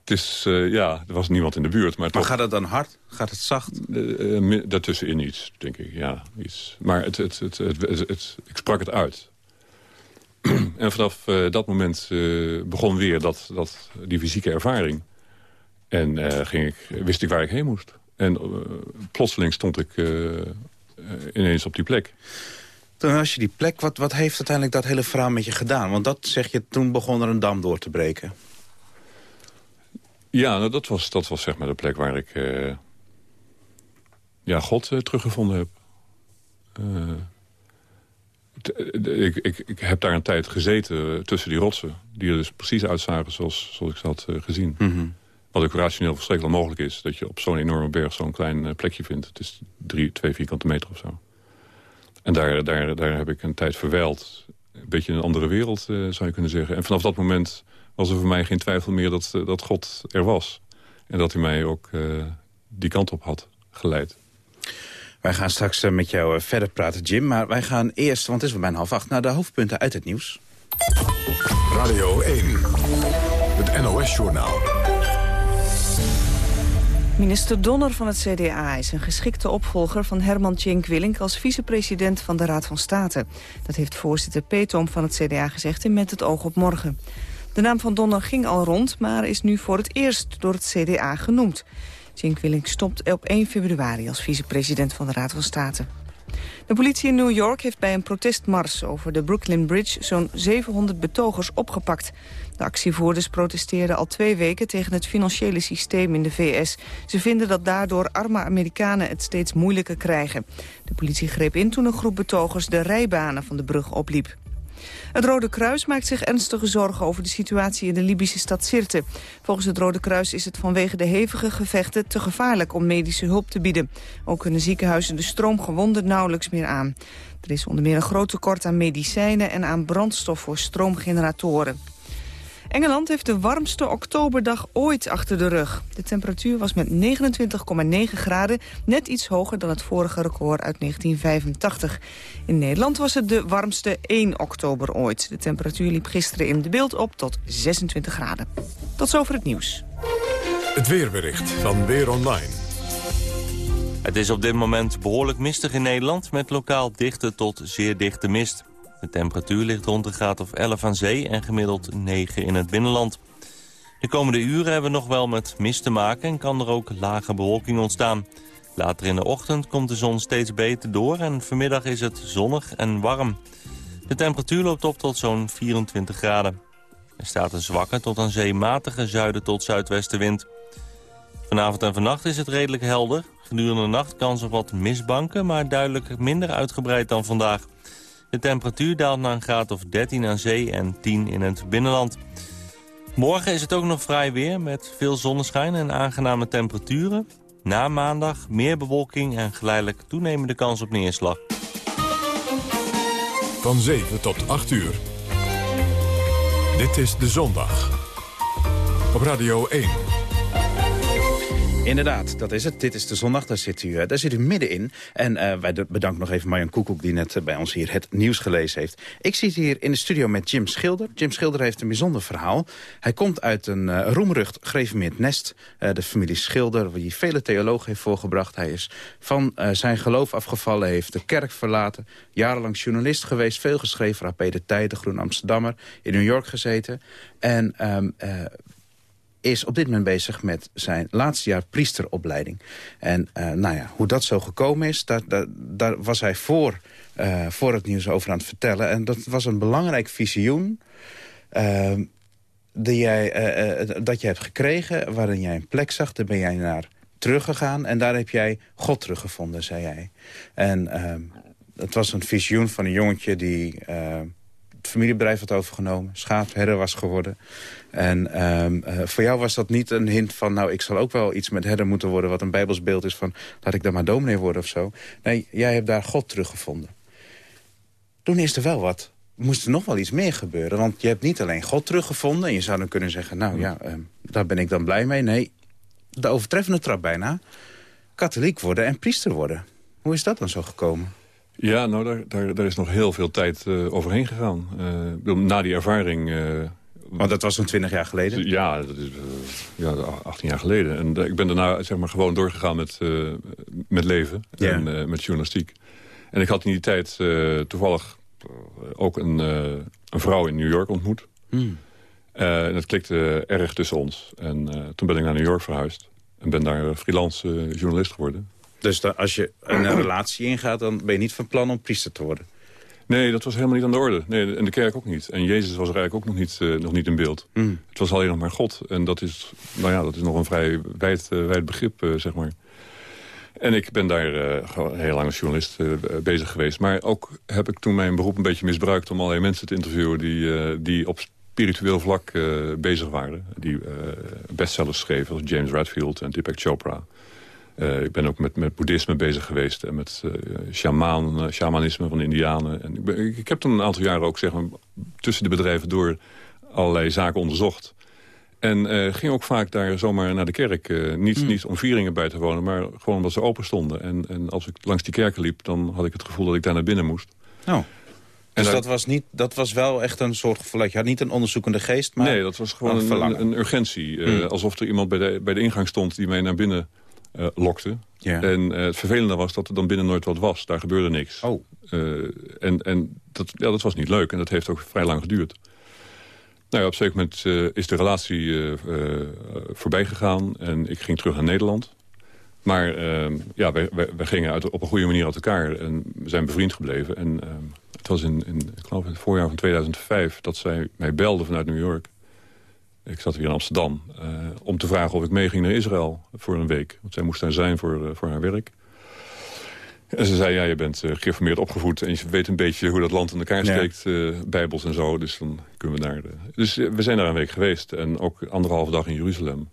[SPEAKER 9] het is, uh, ja, er was niemand in de buurt. Maar,
[SPEAKER 8] maar
[SPEAKER 9] toch,
[SPEAKER 8] gaat het dan hard? Gaat het zacht?
[SPEAKER 9] Uh, daartussenin iets, denk ik. Ja, iets. Maar het, het, het, het, ik sprak het uit. en vanaf dat moment begon weer dat, dat, die fysieke ervaring. En ging ik, wist ik waar ik heen moest. En uh, plotseling stond ik uh, ineens op die plek.
[SPEAKER 8] Toen was je die plek, wat, wat heeft uiteindelijk dat hele verhaal met je gedaan? Want dat zeg je, toen begon er een dam door te breken.
[SPEAKER 9] Ja, nou, dat, was, dat was zeg maar de plek waar ik uh, ja, God teruggevonden heb. Ik, ik, ik, heb daar een tijd gezeten tussen die rotsen. Die er dus precies uitzagen zoals, zoals ik ze had gezien.
[SPEAKER 8] Mm -hmm.
[SPEAKER 9] Wat ook rationeel volstrekt wel mogelijk is. Dat je op zo'n enorme berg zo'n klein uh, plekje vindt. Het is drie, twee vierkante meter of zo. En daar, daar, daar heb ik een tijd verwijld. Een beetje in een andere wereld, uh, zou je kunnen zeggen. En vanaf dat moment was er voor mij geen twijfel meer dat, uh, dat God er was. En dat hij mij ook die kant op had geleid.
[SPEAKER 8] Wij gaan straks met jou verder praten, Jim. Maar wij gaan eerst, want het is wel bijna half acht... naar de hoofdpunten uit het nieuws.
[SPEAKER 3] Radio 1, het NOS-journaal.
[SPEAKER 1] Minister Donner van het CDA is een geschikte opvolger van Herman Tjenk Willink als vicepresident van de Raad van State. Dat heeft voorzitter Petom van het CDA gezegd in Met het oog op morgen. De naam van Donner ging al rond, maar is nu voor het eerst door het CDA genoemd. Tjenk Willink stopt op 1 februari als vicepresident van de Raad van State. De politie in New York heeft bij een protestmars over de Brooklyn Bridge zo'n 700 betogers opgepakt. De actievoerders protesteerden al twee weken tegen het financiële systeem in de VS. Ze vinden dat daardoor arme Amerikanen het steeds moeilijker krijgen. De politie greep in toen een groep betogers de rijbanen van de brug opliep. Het Rode Kruis maakt zich ernstige zorgen over de situatie in de Libische stad Sirte. Volgens het Rode Kruis is het vanwege de hevige gevechten te gevaarlijk om medische hulp te bieden. Ook kunnen ziekenhuizen de stroomgewonden nauwelijks meer aan. Er is onder meer een groot tekort aan medicijnen en aan brandstof voor stroomgeneratoren. Engeland heeft de warmste oktoberdag ooit achter de rug. De temperatuur was met 29,9 graden net iets hoger dan het vorige record uit 1985. In Nederland was het de warmste 1 oktober ooit. De temperatuur liep gisteren in de beeld op tot 26 graden. Tot zover het nieuws.
[SPEAKER 12] Het weerbericht van Weer Online.
[SPEAKER 13] Het is op dit moment behoorlijk mistig in Nederland... met lokaal dichte tot zeer dichte mist. De temperatuur ligt rond een graad of 11 aan zee en gemiddeld 9 in het binnenland. De komende uren hebben we nog wel met mist te maken en kan er ook lage bewolking ontstaan. Later in de ochtend komt de zon steeds beter door en vanmiddag is het zonnig en warm. De temperatuur loopt op tot zo'n 24 graden. Er staat een zwakke tot aan zee matige zuiden tot zuidwestenwind. Vanavond en vannacht is het redelijk helder. Gedurende de nacht kans op wat mistbanken, maar duidelijk minder uitgebreid dan vandaag. De temperatuur daalt naar een graad of 13 aan zee en 10 in het binnenland. Morgen is het ook nog vrij weer met veel zonneschijn en aangename temperaturen. Na maandag meer bewolking en geleidelijk toenemende kans op neerslag.
[SPEAKER 12] Van 7 tot 8 uur. Dit is De Zondag. Op Radio 1.
[SPEAKER 8] Inderdaad, dat is het. Dit is de zondag, daar zit u, u middenin. En uh, wij bedanken nog even Marjan Koekoek die net bij ons hier het nieuws gelezen heeft. Ik zit hier in de studio met Jim Schilder. Jim Schilder heeft een bijzonder verhaal. Hij komt uit een roemrucht gereformeerd nest. De familie Schilder, die vele theologen heeft voorgebracht. Hij is van zijn geloof afgevallen, heeft de kerk verlaten. Jarenlang journalist geweest, veel geschreven. AP De Tijden, Groen Amsterdammer, in New York gezeten. En um, is op dit moment bezig met zijn laatste jaar priesteropleiding. En uh, nou ja, hoe dat zo gekomen is, daar, daar, was hij voor, uh, voor het nieuws over aan het vertellen. En dat was een belangrijk visioen uh, die jij, dat je hebt gekregen... waarin jij een plek zag, daar ben jij naar teruggegaan... en daar heb jij God teruggevonden, zei jij. En ehm, het was een visioen van een jongetje die het familiebedrijf had overgenomen. Schaapherder was geworden. En um, uh, voor jou was dat niet een hint van... nou, ik zal ook wel iets met herder moeten worden... wat een bijbelsbeeld is van... laat ik dan maar dominee worden of zo. Nee, jij hebt daar God teruggevonden. Toen is er wel wat. Moest er nog wel iets meer gebeuren. Want je hebt niet alleen God teruggevonden... en je zou dan kunnen zeggen, nou ja, uh, daar ben ik dan blij mee. Nee, de overtreffende trap bijna. Katholiek worden en priester worden. Hoe is dat dan zo gekomen?
[SPEAKER 9] Ja, nou, daar, daar, daar is nog heel veel tijd uh, overheen gegaan. Uh, na die ervaring... Uh,
[SPEAKER 8] Want dat was zo'n 20 jaar geleden?
[SPEAKER 9] Ja, dat is ja, 18 jaar geleden. En ik ben daarna zeg maar, gewoon doorgegaan met, met leven en met journalistiek. En ik had in die tijd toevallig ook een, een vrouw in New York ontmoet. Hmm. en dat klikte erg tussen ons. En toen ben ik naar New York verhuisd. En ben daar freelance journalist geworden.
[SPEAKER 8] Dus dan, als je een relatie ingaat, dan ben je niet van plan om priester te worden?
[SPEAKER 9] Nee, dat was helemaal niet aan de orde. Nee, en de kerk ook niet. En Jezus was er eigenlijk ook nog niet, uh, nog niet in beeld. Mm. Het was alleen nog maar God. En dat is, nou ja, dat is nog een vrij wijd, uh, wijd begrip, uh, zeg maar. En ik ben daar heel lang als journalist bezig geweest. Maar ook heb ik toen mijn beroep een beetje misbruikt... om allerlei mensen te interviewen die, die op spiritueel vlak bezig waren. Die bestsellers schreven, zoals James Redfield en Deepak Chopra. Uh, ik ben ook met, met boeddhisme bezig geweest en met uh, shaman, uh, shamanisme van indianen. En ik, ben, ik, ik, heb toen een aantal jaren ook zeg maar, tussen de bedrijven door allerlei zaken onderzocht. En ging ook vaak daar zomaar naar de kerk. niet, mm. niet om vieringen bij te wonen, maar gewoon omdat ze open stonden. En, en als ik langs die kerken liep, dan had ik het gevoel dat ik daar naar binnen moest.
[SPEAKER 8] Oh. Dus dat, was niet, dat was wel echt een soort gevoel. Je had niet een onderzoekende geest, maar
[SPEAKER 9] Nee, dat was gewoon een, een, een, urgentie. Mm. alsof er iemand bij de, bij de ingang stond die mij naar binnen uh, lokte. En uh, het vervelende was dat er dan binnen nooit wat was. Daar gebeurde niks.
[SPEAKER 8] Oh.
[SPEAKER 9] Uh, en en dat, ja, dat was niet leuk. En dat heeft ook vrij lang geduurd. Nou ja, op een gegeven moment is de relatie voorbij gegaan. En ik ging terug naar Nederland. Maar uh, ja, wij, wij, wij, gingen uit, op een goede manier uit elkaar en we zijn bevriend gebleven. En uh, het was in, in, ik geloof in het voorjaar van 2005 dat zij mij belde vanuit New York. Ik zat hier in Amsterdam. Uh, om te vragen of ik meeging naar Israël voor een week. Want zij moest daar zijn voor, voor haar werk. En ze zei, ja, je bent uh, geïnformeerd opgevoed... en je weet een beetje hoe dat land in elkaar steekt, bijbels en zo. Dus dan kunnen we naar de... Dus we zijn daar een week geweest en ook anderhalve dag in Jeruzalem.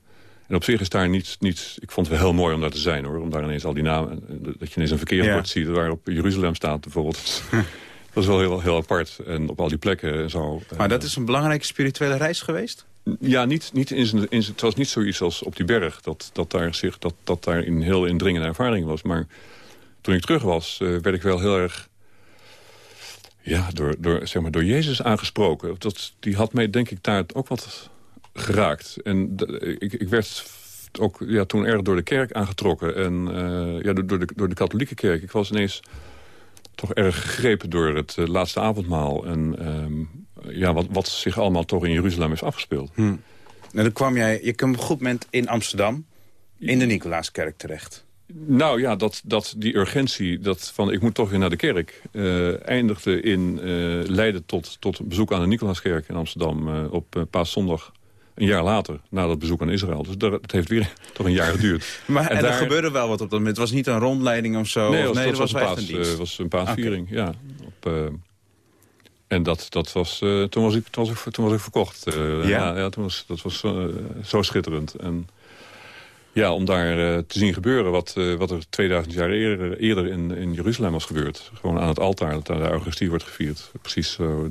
[SPEAKER 9] En op zich is daar niets, niets... Ik vond het wel heel mooi om daar te zijn, hoor. Om daar ineens al die namen... Dat je ineens een verkeersbord ja. ziet waarop Jeruzalem staat, bijvoorbeeld. dat is wel heel, heel apart. En op al die plekken en zo.
[SPEAKER 8] Maar dat is een belangrijke spirituele reis geweest?
[SPEAKER 9] Ja, niet, niet in in het was niet zoiets als op die berg. Dat, dat daar, zich, dat, dat daar een heel indringende ervaring was. Maar toen ik terug was, uh, werd ik wel heel erg ja, door, door, zeg maar, door Jezus aangesproken. Dat, die had mij, denk ik, daar ook wat geraakt. En ik, ik werd ook ja, toen erg door de kerk aangetrokken. En uh, ja, door, de, door de katholieke kerk. Ik was ineens toch erg gegrepen door het uh, laatste avondmaal. En um, ja, wat, wat zich allemaal toch in Jeruzalem is afgespeeld.
[SPEAKER 8] Hm. En dan kwam jij, je kwam op een goed moment in Amsterdam... in de Nicolaaskerk terecht.
[SPEAKER 9] Nou ja, dat, dat die urgentie dat van ik moet toch weer naar de kerk... Uh, eindigde in uh, leiden tot, tot bezoek aan de Nicolaaskerk in Amsterdam... Uh, op paaszondag een jaar later, na dat bezoek aan Israël. Dus dat, het heeft weer toch een jaar geduurd.
[SPEAKER 8] maar en, en daar... er gebeurde wel wat op dat moment? Het was niet een rondleiding of zo?
[SPEAKER 9] Nee,
[SPEAKER 8] of,
[SPEAKER 9] nee
[SPEAKER 8] dat
[SPEAKER 9] was,
[SPEAKER 8] was,
[SPEAKER 9] was, een paas, was een paasviering, okay. ja. Op, en dat, dat was, toen, was ik, toen, was ik, toen was ik verkocht. ja? ja? Ja, toen was, dat was zo schitterend. En ja, om daar te zien gebeuren wat, wat er 2000 jaar eerder, eerder in, in Jeruzalem was gebeurd. Gewoon aan het altaar, dat daar de Eucharistie wordt gevierd. Precies zo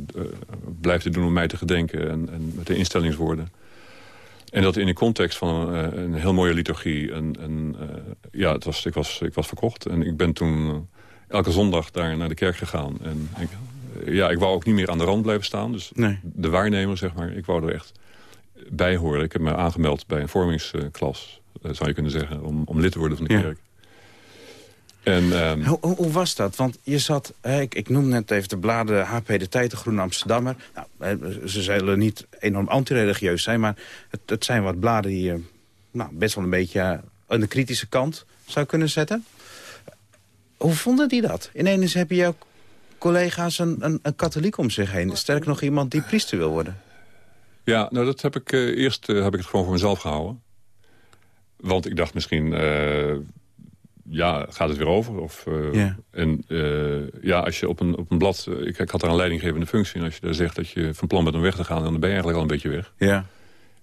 [SPEAKER 9] blijft het doen om mij te gedenken en, en met de instellingswoorden. En dat in de context van een, een heel mooie liturgie. En, en ja, het was, ik, was, ik was verkocht. En ik ben toen elke zondag daar naar de kerk gegaan. En ik, ja, ik wou ook niet meer aan de rand blijven staan. Dus
[SPEAKER 8] nee.
[SPEAKER 9] de waarnemer, zeg maar, ik wou er echt bij horen. Ik heb me aangemeld bij een vormingsklas zou je kunnen zeggen, om, om lid te worden van de
[SPEAKER 8] ja.
[SPEAKER 9] kerk. En, um...
[SPEAKER 8] hoe, hoe, hoe, was dat? Want je zat, hè, ik, ik noem net even de bladen HP De Tijd, de Groene Amsterdammer. Nou, ze zullen niet enorm antireligieus zijn, maar het, het zijn wat bladen die je nou, best wel een beetje aan de kritische kant zou kunnen zetten. Hoe vonden die dat? Ineens heb je jouw collega's een, een, een katholiek om zich heen. Sterker nog iemand die priester wil worden.
[SPEAKER 9] Ja, nou dat heb ik uh, eerst uh, heb ik het gewoon voor mezelf gehouden. Want ik dacht misschien, uh, ja, gaat het weer over? Of,
[SPEAKER 8] yeah.
[SPEAKER 9] En ja, als je op een, op een blad... Ik, ik had daar een leidinggevende functie. En als je daar zegt dat je van plan bent om weg te gaan... dan ben je eigenlijk al een beetje weg.
[SPEAKER 8] Ja.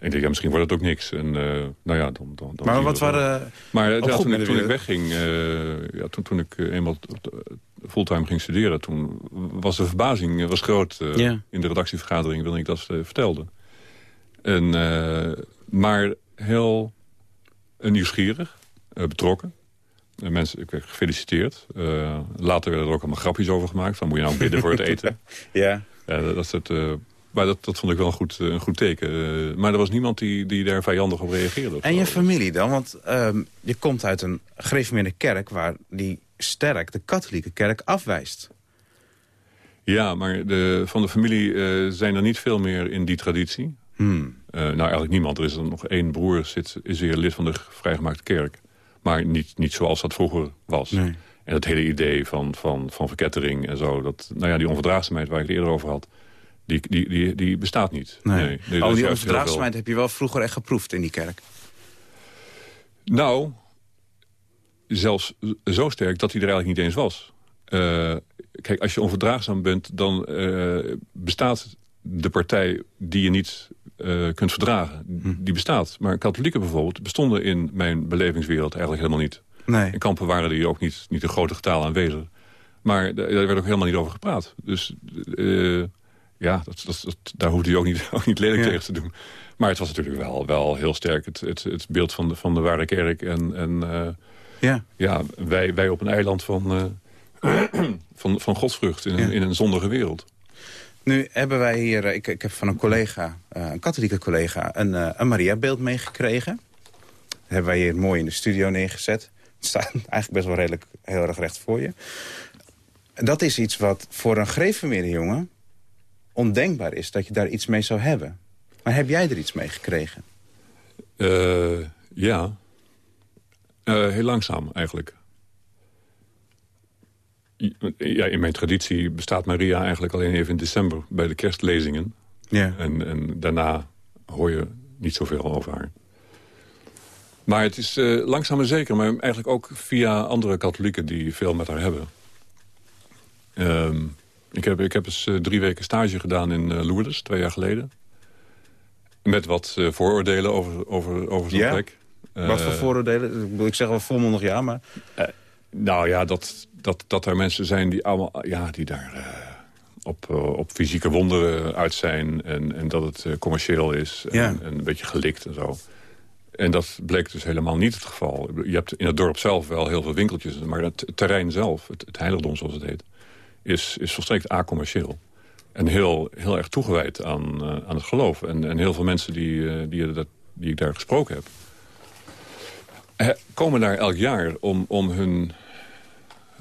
[SPEAKER 9] En ik denk, ja, misschien wordt het ook niks. En nou ja, dan... dan, dan
[SPEAKER 8] maar wat waren...
[SPEAKER 9] Maar ja, toen, ik, toen ik wegging, ja, toen, toen ik eenmaal fulltime ging studeren... toen was de verbazing was groot in de redactievergadering... wanneer ik dat vertelde. En, maar heel nieuwsgierig, uh, betrokken. Mensen, ik werd gefeliciteerd. Uh, later werden er ook allemaal grapjes over gemaakt. Van moet je nou bidden voor het eten?
[SPEAKER 8] ja.
[SPEAKER 9] dat is het, maar dat, dat vond ik wel een goed, een goed teken. maar er was niemand die, die daar vijandig op reageerde.
[SPEAKER 8] En je familie dan? Want um, je komt uit een gereformeerde kerk... waar die sterk de katholieke kerk afwijst.
[SPEAKER 9] Ja, maar de, van de familie zijn er niet veel meer in die traditie.
[SPEAKER 8] Hmm.
[SPEAKER 9] Nou, eigenlijk niemand. Er is er nog één broer, zit, is weer lid van de vrijgemaakte kerk. Maar niet, niet zoals dat vroeger was.
[SPEAKER 8] Nee.
[SPEAKER 9] En het hele idee van, van, van verkettering en zo. Dat, nou ja, die onverdraagzaamheid waar ik het eerder over had. Die, die, die, die bestaat niet.
[SPEAKER 8] Nee.
[SPEAKER 9] nee, nee
[SPEAKER 8] oh, die onverdraagzaamheid heb je wel vroeger echt geproefd in die kerk?
[SPEAKER 9] Nou, zelfs zo sterk dat hij er eigenlijk niet eens was. Uh, kijk, als je onverdraagzaam bent, dan uh, bestaat de partij die je niet uh, kunt verdragen,
[SPEAKER 8] hm.
[SPEAKER 9] die bestaat. Maar katholieken bijvoorbeeld bestonden in mijn belevingswereld eigenlijk helemaal niet.
[SPEAKER 8] Nee.
[SPEAKER 9] In kampen waren die ook niet, niet een grote getal aanwezig. Maar daar werd ook helemaal niet over gepraat. Dus uh, ja, dat, dat, dat, daar hoefde je ook niet, ook niet lelijk
[SPEAKER 8] Ja.
[SPEAKER 9] tegen te doen. Maar het was natuurlijk wel, wel heel sterk het, het, het beeld van de, van de ware kerk. En, en uh,
[SPEAKER 8] Ja.
[SPEAKER 9] ja, wij, wij op een eiland van, uh, van, van godsvrucht in, een- in een zondige wereld.
[SPEAKER 8] Nu hebben wij hier, eh, ik, ik heb van een collega, eh, een katholieke collega, een, eh, een Maria-beeld meegekregen. Dat hebben wij hier mooi in de studio neergezet. Het staat eigenlijk best wel redelijk heel erg recht voor je. Dat is iets wat voor een gereformeerde jongen ondenkbaar is, dat je daar iets mee zou hebben. Maar heb jij er iets mee gekregen?
[SPEAKER 9] Eh, ja. Uh, heel langzaam, eigenlijk. Ja, in mijn traditie bestaat Maria eigenlijk alleen even in december... bij de kerstlezingen.
[SPEAKER 8] Ja.
[SPEAKER 9] En, en daarna hoor je niet zoveel over haar. Maar het is uh, langzaam en zeker, maar eigenlijk ook via andere katholieken... die veel met haar hebben. Um, ik, heb, ik heb eens uh, drie weken stage gedaan in uh, Lourdes, twee jaar geleden. Met wat vooroordelen over, over, over zo'n
[SPEAKER 8] ja?
[SPEAKER 9] plek.
[SPEAKER 8] Wat voor vooroordelen? Ik zeg wel volmondig ja, maar...
[SPEAKER 9] nou ja, dat, dat, dat er mensen zijn die, allemaal, ja, die daar op, op fysieke wonderen uit zijn... en, en dat het commercieel is en,
[SPEAKER 8] Ja.
[SPEAKER 9] en een beetje gelikt en zo. En dat bleek dus helemaal niet het geval. Je hebt in het dorp zelf wel heel veel winkeltjes... maar het terrein zelf, het, het heiligdom zoals het heet... is, is volstrekt acommercieel. En heel, heel erg toegewijd aan, uh, aan het geloof. En, en heel veel mensen die, uh, die, dat, die ik daar gesproken heb... He, komen daar elk jaar om, om hun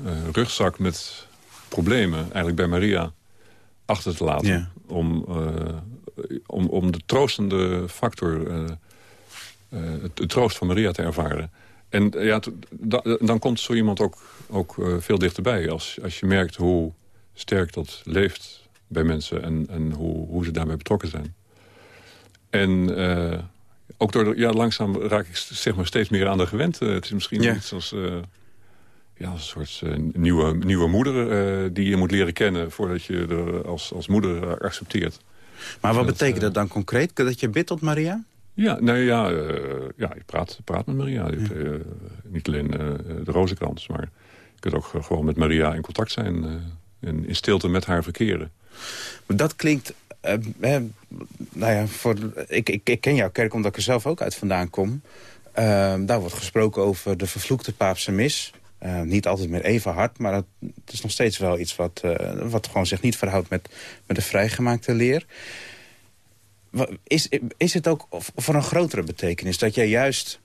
[SPEAKER 9] uh, rugzak met problemen... eigenlijk bij Maria achter te laten.
[SPEAKER 8] Ja.
[SPEAKER 9] Om, om, om de troostende factor het, het troost van Maria te ervaren. En uh, ja, da, dan komt zo iemand ook, ook uh, veel dichterbij. Als, als je merkt hoe sterk dat leeft bij mensen... en, en hoe, hoe ze daarbij betrokken zijn. En ook door ja, langzaam raak ik zeg maar, steeds meer aan de gewend. het is misschien
[SPEAKER 8] Ja.
[SPEAKER 9] iets als... ja, een soort nieuwe, nieuwe moeder die je moet leren kennen... voordat je er als, als moeder accepteert.
[SPEAKER 8] Maar wat
[SPEAKER 9] Dat,
[SPEAKER 8] betekent dat dan concreet? Dat je bidt tot Maria?
[SPEAKER 9] Ja, nee, ja, uh, ja je praat, praat met Maria. Uh, niet alleen uh, de rozenkrans, maar je kunt ook gewoon met Maria in contact zijn... en in stilte met haar verkeren.
[SPEAKER 8] Maar dat klinkt... eh, nou ja, voor, ik, ik, ik, ken jouw kerk omdat ik er zelf ook uit vandaan kom. Ehm, daar wordt gesproken over de vervloekte paapse mis. niet altijd meer even hard, maar het, het is nog steeds wel iets... wat, wat gewoon zich niet verhoudt met, met de vrijgemaakte leer. Is, is het ook voor een grotere betekenis dat jij juist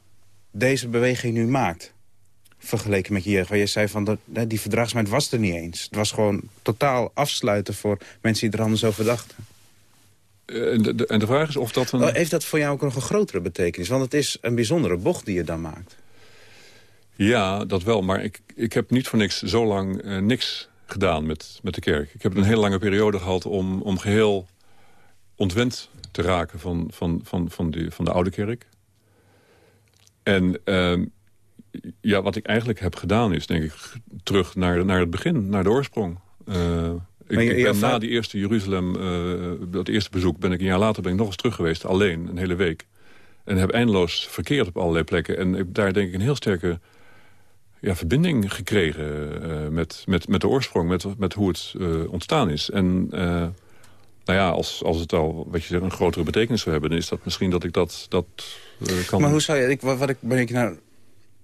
[SPEAKER 8] deze beweging nu maakt? Vergeleken met je jeugd, waar je zei van dat, die verdragsheid was er niet eens. Het was gewoon totaal afsluiten voor mensen die er anders over dachten.
[SPEAKER 9] En de, de, en de vraag is of dat een...
[SPEAKER 8] Oh, heeft dat voor jou ook nog een grotere betekenis? Want het is een bijzondere bocht die je dan maakt.
[SPEAKER 9] Ja, dat wel. Maar ik, ik heb niet voor niks zo lang uh, niks gedaan met, met de kerk. Ik heb een hele lange periode gehad om, om geheel ontwend te raken van, van, van, van, die, van de oude kerk. En uh, ja, wat ik eigenlijk heb gedaan is, denk ik, terug naar, naar het begin, naar de oorsprong. Uh, ik,
[SPEAKER 8] je,
[SPEAKER 9] ik ben na die eerste Jeruzalem, uh, dat eerste bezoek, ben ik een jaar later ben ik nog eens terug geweest, alleen, een hele week. En heb eindeloos verkeerd op allerlei plekken. En ik, daar denk ik een heel sterke ja, verbinding gekregen uh, met, met, met de oorsprong, met, met hoe het ontstaan is. En nou ja, als, als het al wat je zegt, een grotere betekenis zou hebben... dan is dat misschien dat ik dat, dat uh, kan...
[SPEAKER 8] Maar hoe zou je... Ik, wat ik, ben ik nou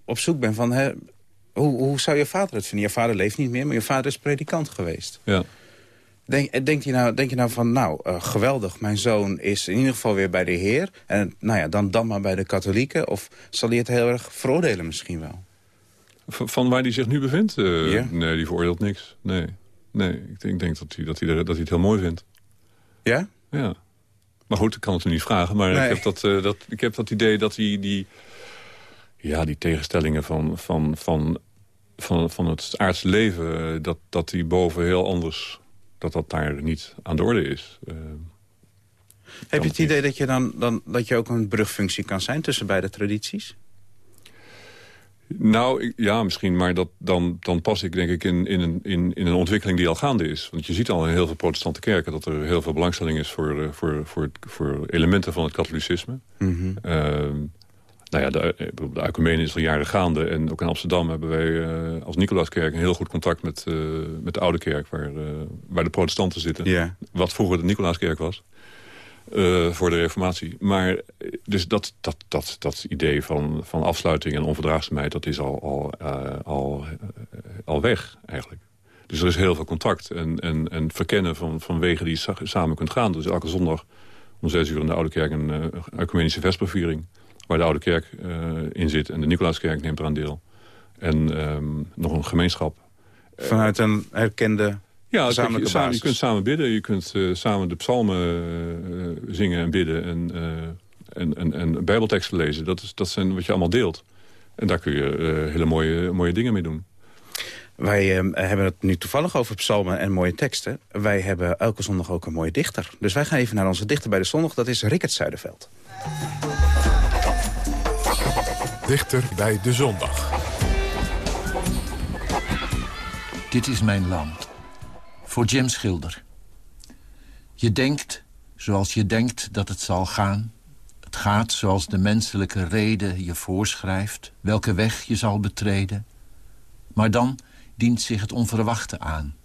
[SPEAKER 8] op zoek ben van... Hè, hoe, hoe zou je vader het vinden? Je vader leeft niet meer, maar je vader is predikant geweest.
[SPEAKER 9] Ja.
[SPEAKER 8] Denk, denk, je, nou, denk je nou van, nou, uh, geweldig, mijn zoon is in ieder geval weer bij de Heer... en nou ja, dan, dan maar bij de katholieken? Of zal hij het heel erg veroordelen misschien wel?
[SPEAKER 9] Van, van waar hij zich nu bevindt? Uh,
[SPEAKER 8] ja?
[SPEAKER 9] Nee, die veroordeelt niks. Nee, nee ik denk, ik denk dat, hij, dat, hij, dat hij het heel mooi vindt.
[SPEAKER 8] Ja?
[SPEAKER 9] Ja. Maar goed, ik kan het niet vragen. Maar
[SPEAKER 8] nee.
[SPEAKER 9] ik, heb dat, uh, dat, ik heb dat idee dat die, die, ja, die tegenstellingen van, van, van, van, van het aardse leven... dat, dat die boven heel anders, dat dat daar niet aan de orde is. Uh,
[SPEAKER 8] heb je het idee dat je, dan, dan, dat je ook een brugfunctie kan zijn tussen beide tradities?
[SPEAKER 9] Nou, ja, misschien, maar dat, dan, dan pas ik denk ik in, in, een, in, in een ontwikkeling die al gaande is. Want je ziet al in heel veel protestante kerken... dat er heel veel belangstelling is voor, voor, voor, voor elementen van het katholicisme.
[SPEAKER 8] Mm -hmm.
[SPEAKER 9] uh, nou ja, de, de ecumene is al jaren gaande. En ook in Amsterdam hebben wij uh, als Nicolaaskerk... een heel goed contact met, met de oude kerk... waar, waar de protestanten zitten.
[SPEAKER 8] Yeah.
[SPEAKER 9] Wat vroeger de Nicolaaskerk was. Uh, voor de reformatie. Maar dus dat, dat, dat, dat idee van, van afsluiting en onverdraagzaamheid... dat is al, al, uh, al, al weg, eigenlijk. Dus er is heel veel contact en, en, en verkennen van, van wegen die je samen kunt gaan. Dus elke zondag om zes uur in de Oude Kerk een uh, ecumenische vesperviering... waar de Oude Kerk in zit en de Nicolaaskerk neemt eraan deel. En um, nog een gemeenschap.
[SPEAKER 8] Vanuit een herkende...
[SPEAKER 9] Ja, je, samen, je, kunt samen bidden. Je kunt uh, samen de psalmen uh, zingen en bidden. En, uh, en, en, en bijbelteksten lezen. Dat, is, dat zijn wat je allemaal deelt. En daar kun je hele mooie, mooie dingen mee doen.
[SPEAKER 8] Wij uh, hebben het nu toevallig over psalmen en mooie teksten. Wij hebben elke zondag ook een mooie dichter. Dus wij gaan even naar onze dichter bij de zondag. Dat is Rickert Zuiderveld.
[SPEAKER 12] Dichter bij de zondag.
[SPEAKER 14] Dit is mijn land. Voor Jim Schilder. Je denkt zoals je denkt dat het zal gaan. Het gaat zoals de menselijke reden je voorschrijft... welke weg je zal betreden. Maar dan dient zich het onverwachte aan.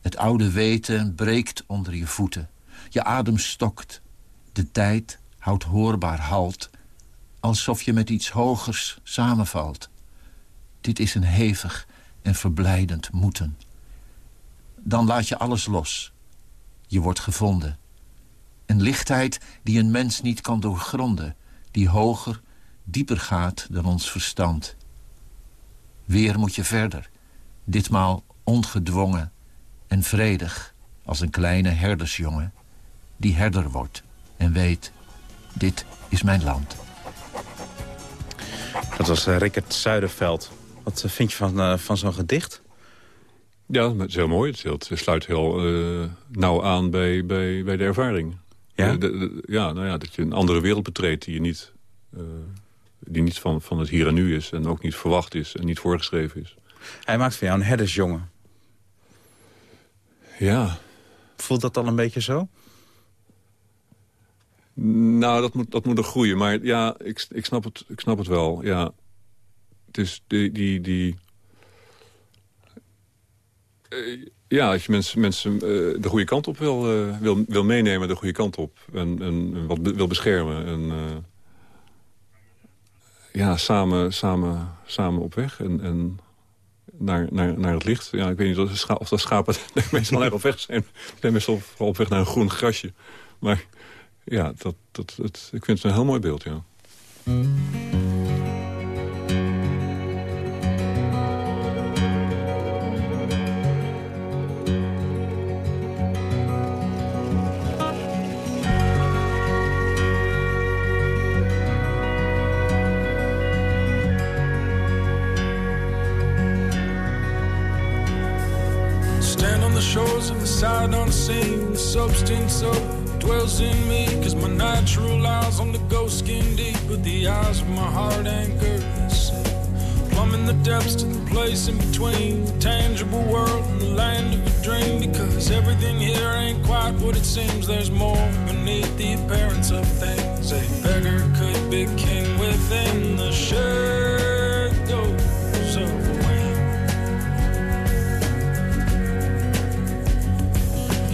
[SPEAKER 14] Het oude weten breekt onder je voeten. Je adem stokt. De tijd houdt hoorbaar halt. Alsof je met iets hogers samenvalt. Dit is een hevig en verblijdend moeten. Dan laat je alles los. Je wordt gevonden. Een lichtheid die een mens niet kan doorgronden. Die hoger, dieper gaat dan ons verstand. Weer moet je verder. Ditmaal ongedwongen en vredig als een kleine herdersjongen... die herder wordt en weet, dit is mijn land.
[SPEAKER 8] Dat was uh, Rickert Zuiderveld. Wat eh, vind je van, uh, van zo'n gedicht?
[SPEAKER 9] Ja, het is heel mooi. Het, sluit heel uh, nauw aan bij, bij, bij de ervaring.
[SPEAKER 8] Ja?
[SPEAKER 9] ja, nou ja, dat je een andere wereld betreedt die, je niet, die niet van, van het hier en nu is... en ook niet verwacht is en niet voorgeschreven is.
[SPEAKER 8] Hij maakt van jou een herdersjongen.
[SPEAKER 9] Ja.
[SPEAKER 8] Voelt dat dan een beetje zo?
[SPEAKER 9] Nou, dat moet, dat moet nog groeien. Maar ja, ik, ik, snap, het, ik snap het wel. Ja. Het is die... die, die uh, ja, als je mensen, uh, de goede kant op wil, uh, wil, wil meenemen, de goede kant op. En, en wat wil beschermen. En, ja, samen, samen, samen op weg. En, en naar, naar, naar het licht. Ja, ik weet niet of, scha of dat schapen meestal erg op weg zijn. Ze zijn meestal vooral op weg naar een groen grasje. Maar ja, dat, dat, het, ik vind het een heel mooi beeld, ja.
[SPEAKER 15] Substance of dwells in me. Cause my natural eyes on the ghost skin deep, but the eyes of my heart anchor the sea. Plumbing the depths to the place in between, the tangible world and the land of a dream. Because everything here ain't quite what it seems, there's more beneath the appearance of things. A beggar could be king within the shade.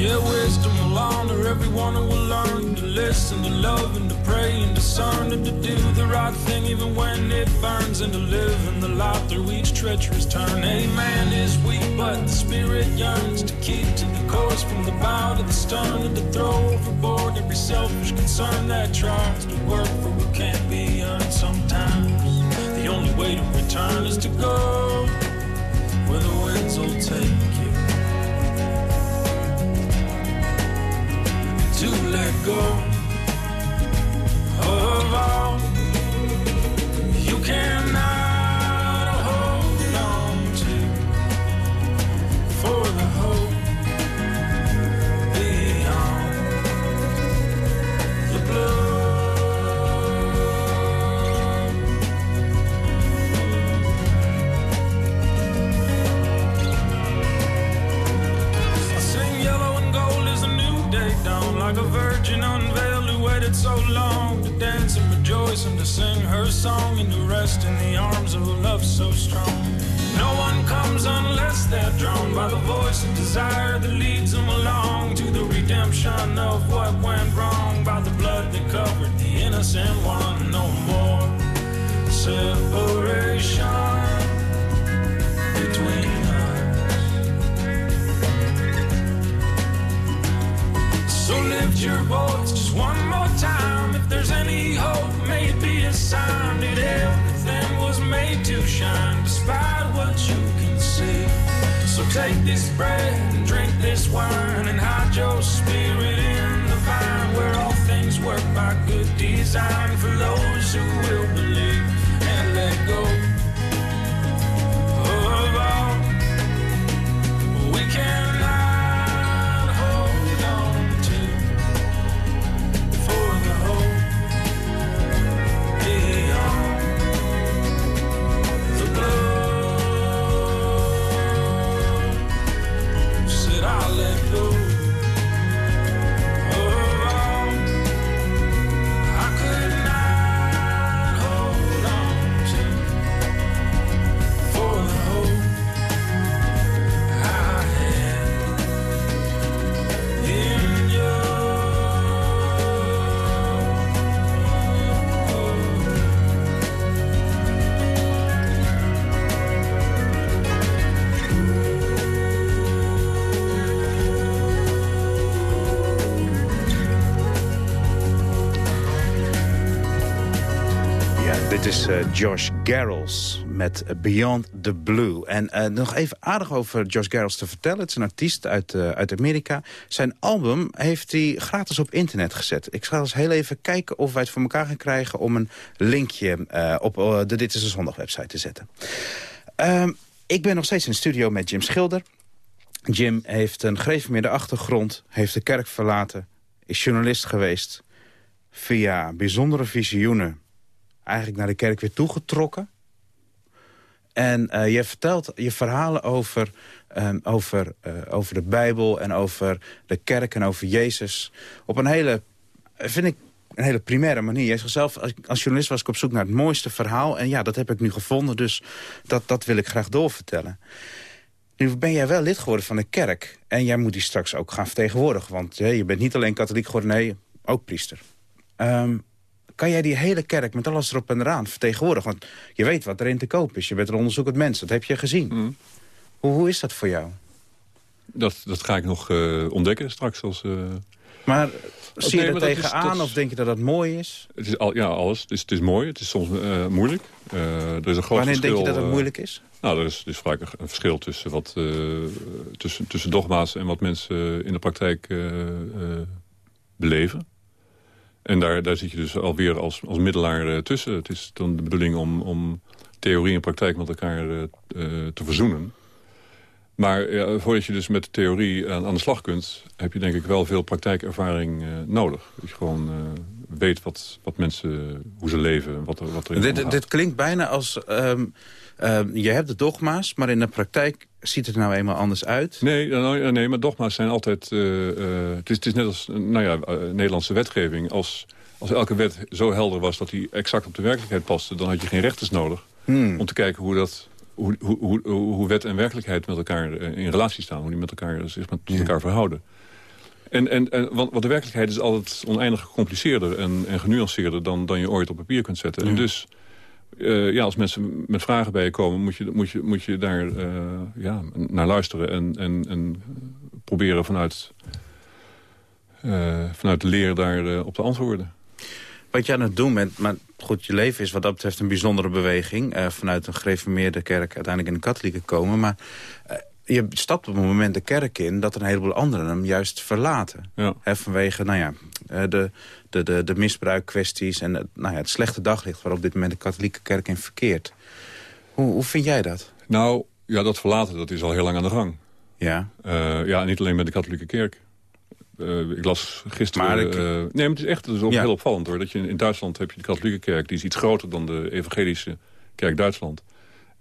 [SPEAKER 15] Yeah, wisdom honor everyone will learn to listen, to love, and to pray, and discern, and to do the right thing even when it burns, and to live in the light through each treacherous turn. A man is weak, but the spirit yearns to keep to the course from the bow to the stern, and to throw overboard every selfish concern that tries to work for what can't be earned sometimes. The only way to return is to go where the winds will take let go of all. You cannot
[SPEAKER 8] uh, Josh Garrels met Beyond the Blue. En uh, nog even aardig over Josh Garrels te vertellen. Het is een artiest uit, uh, uit Amerika. Zijn album heeft hij gratis op internet gezet. Ik ga eens heel even kijken of wij het voor elkaar gaan krijgen... om een linkje op de Dit is de Zondag website te zetten. Ehm, ik ben nog steeds in studio met Jim Schilder. Jim heeft een gereformeerde achtergrond, heeft de kerk verlaten... is journalist geweest. Via bijzondere visioenen eigenlijk naar de kerk weer toegetrokken. En uh, je vertelt je verhalen over, um, over, uh, over de Bijbel en over de kerk en over Jezus. Op een hele, vind ik, een hele primaire manier. Je zegt zelf, als, als, journalist was ik op zoek naar het mooiste verhaal. En ja, dat heb ik nu gevonden, dus dat, dat wil ik graag doorvertellen. Nu ben jij wel lid geworden van de kerk. En jij moet die straks ook gaan vertegenwoordigen. Want je bent niet alleen katholiek geworden, nee, ook priester. Um, kan jij die hele kerk met alles erop en eraan vertegenwoordigen? Want je weet wat erin te koop is. Je bent een onderzoekend mens, dat heb je gezien. Mm. Hoe, hoe is dat voor jou?
[SPEAKER 9] Dat, dat ga ik nog uh, ontdekken straks. Als, uh...
[SPEAKER 8] Maar zie je er tegenaan of denk je dat dat mooi is?
[SPEAKER 9] Het is al, ja, alles. Het is, het is mooi. Het is soms uh, moeilijk. er is een groot
[SPEAKER 8] Wanneer
[SPEAKER 9] verschil,
[SPEAKER 8] denk je dat het moeilijk is?
[SPEAKER 9] Nou, er is, is vaak een verschil tussen, wat, tussen, tussen dogma's en wat mensen in de praktijk beleven. En daar, daar zit je dus alweer als, als middelaar uh, tussen. Het is dan de bedoeling om, om theorie en praktijk met elkaar uh, te verzoenen. Maar voordat je dus met de theorie aan, aan, de slag kunt... heb je denk ik wel veel praktijkervaring nodig. Je gewoon weet wat, wat mensen, hoe ze leven, wat wat er
[SPEAKER 8] dit, dit klinkt bijna als... Um, je hebt de dogma's, maar in de praktijk ziet het nou eenmaal anders uit?
[SPEAKER 9] Nee, nou, nee maar dogma's zijn altijd... Uh, uh, het, is, het, is, net als nou ja, uh, Nederlandse wetgeving. Als, als elke wet zo helder was dat die exact op de werkelijkheid paste... dan had je geen rechters nodig hmm. om te kijken hoe, dat, hoe, hoe, hoe, hoe wet en werkelijkheid met elkaar in relatie staan. Hoe die met elkaar, zich met ja. elkaar verhouden. En, en, en, want, want de werkelijkheid is altijd oneindig gecompliceerder en, en genuanceerder... Dan, dan je ooit op papier kunt zetten. Ja. En dus uh, ja, als mensen met vragen bij je komen, moet je, moet je, moet je daar uh, ja, naar luisteren en, en, en proberen vanuit, uh, vanuit de leer daar op te antwoorden.
[SPEAKER 8] Wat je aan het doen bent, maar goed, je leven is wat dat betreft een bijzondere beweging. vanuit een gereformeerde kerk uiteindelijk in de katholieke komen. Maar je stapt op een moment de kerk in dat een heleboel anderen hem juist verlaten.
[SPEAKER 9] Ja.
[SPEAKER 8] vanwege nou ja, de, de, de, de misbruikkwesties en het, nou ja, het slechte daglicht... waar op dit moment de katholieke kerk in verkeert. Hoe, hoe vind jij dat?
[SPEAKER 9] Nou, ja, dat verlaten dat is al heel lang aan de gang.
[SPEAKER 8] Ja?
[SPEAKER 9] Uh, ja, niet alleen met de katholieke kerk. Uh, ik las gisteren... Maar ik... uh, nee, maar het is echt het is ook ja. heel opvallend hoor. Dat je in Duitsland heb je de katholieke kerk... die is iets groter dan de evangelische kerk Duitsland.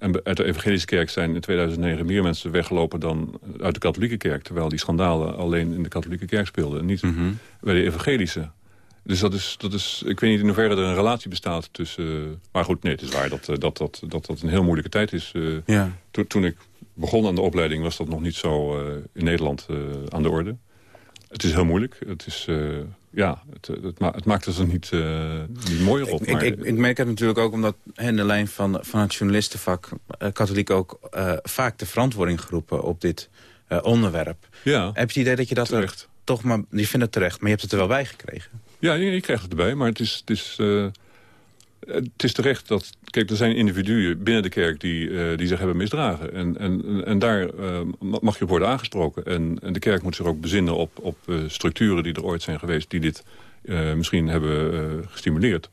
[SPEAKER 9] En uit de evangelische kerk zijn in 2009 meer mensen weggelopen dan uit de katholieke kerk. Terwijl die schandalen alleen in de katholieke kerk speelden. En niet mm -hmm. bij de evangelische. Dus dat is, dat is, ik weet niet in hoeverre er een relatie bestaat tussen... Maar goed, nee, het is waar dat dat, dat, dat, dat een heel moeilijke tijd is. Uh,
[SPEAKER 8] ja.
[SPEAKER 9] to, toen ik begon aan de opleiding was dat nog niet zo uh, in Nederland aan de orde. Het is heel moeilijk. Het, is, ja, het, het, ma het, maakt het er niet, niet mooier op.
[SPEAKER 8] Ik, maar... ik, ik, merk het natuurlijk ook omdat in de lijn van, van het journalistenvak... katholiek ook vaak de verantwoording geroepen op dit onderwerp.
[SPEAKER 9] Ja,
[SPEAKER 8] Heb je het idee dat je dat er toch maar... Je vindt het terecht, maar je hebt het er wel bij gekregen?
[SPEAKER 9] Ja, je, je krijgt het erbij, maar het is, het is, het is terecht dat... Kijk, er zijn individuen binnen de kerk die, uh, die zich hebben misdragen. En, en, en daar uh, mag je op worden aangesproken. En, en de kerk moet zich ook bezinnen op, op structuren die er ooit zijn geweest... die dit misschien hebben gestimuleerd.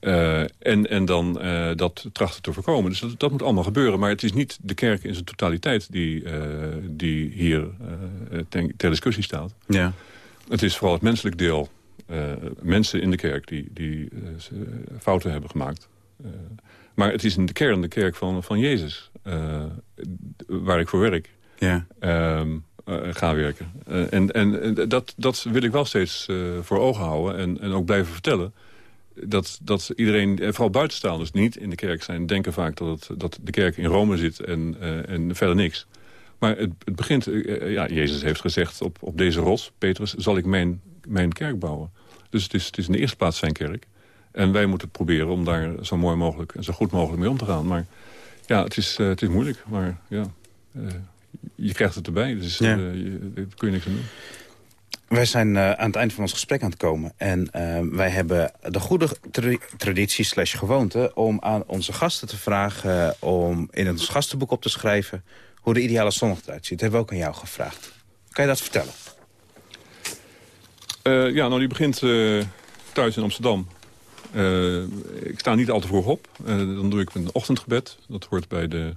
[SPEAKER 9] en, en dan dat trachten te voorkomen. Dus dat, dat, moet allemaal gebeuren. Maar het is niet de kerk in zijn totaliteit die, die hier ten, ter discussie staat.
[SPEAKER 8] Ja.
[SPEAKER 9] Het is vooral het menselijk deel mensen in de kerk die, die uh, fouten hebben gemaakt. Maar het is in de kern de kerk van, van Jezus, waar ik voor werk.
[SPEAKER 8] Ja.
[SPEAKER 9] Ehm, ga werken. en en dat, dat wil ik wel steeds voor ogen houden en, en ook blijven vertellen. Dat, dat iedereen, vooral buitenstaanders, niet in de kerk zijn... denken vaak dat, het, dat de kerk in Rome zit en, en verder niks. Maar het, het begint, ja, Jezus heeft gezegd, op, op deze ros, Petrus, zal ik mijn mijn kerk bouwen. Dus het is, het is in de eerste plaats zijn kerk. En wij moeten proberen om daar zo mooi mogelijk en zo goed mogelijk mee om te gaan. Maar ja, het is, uh, het is moeilijk. Maar ja, uh, je krijgt het erbij. Dus uh, je, daar kun je niks aan doen.
[SPEAKER 8] Wij zijn aan het eind van ons gesprek aan het komen. En wij hebben de goede tra traditie slash gewoonte... om aan onze gasten te vragen om in ons gastenboek op te schrijven... hoe de ideale zondag eruit ziet. Dat hebben we ook aan jou gevraagd. Kan je dat vertellen?
[SPEAKER 9] Ja, nou die begint thuis in Amsterdam. ik sta niet al te vroeg op. dan doe ik een ochtendgebed. Dat hoort bij, de,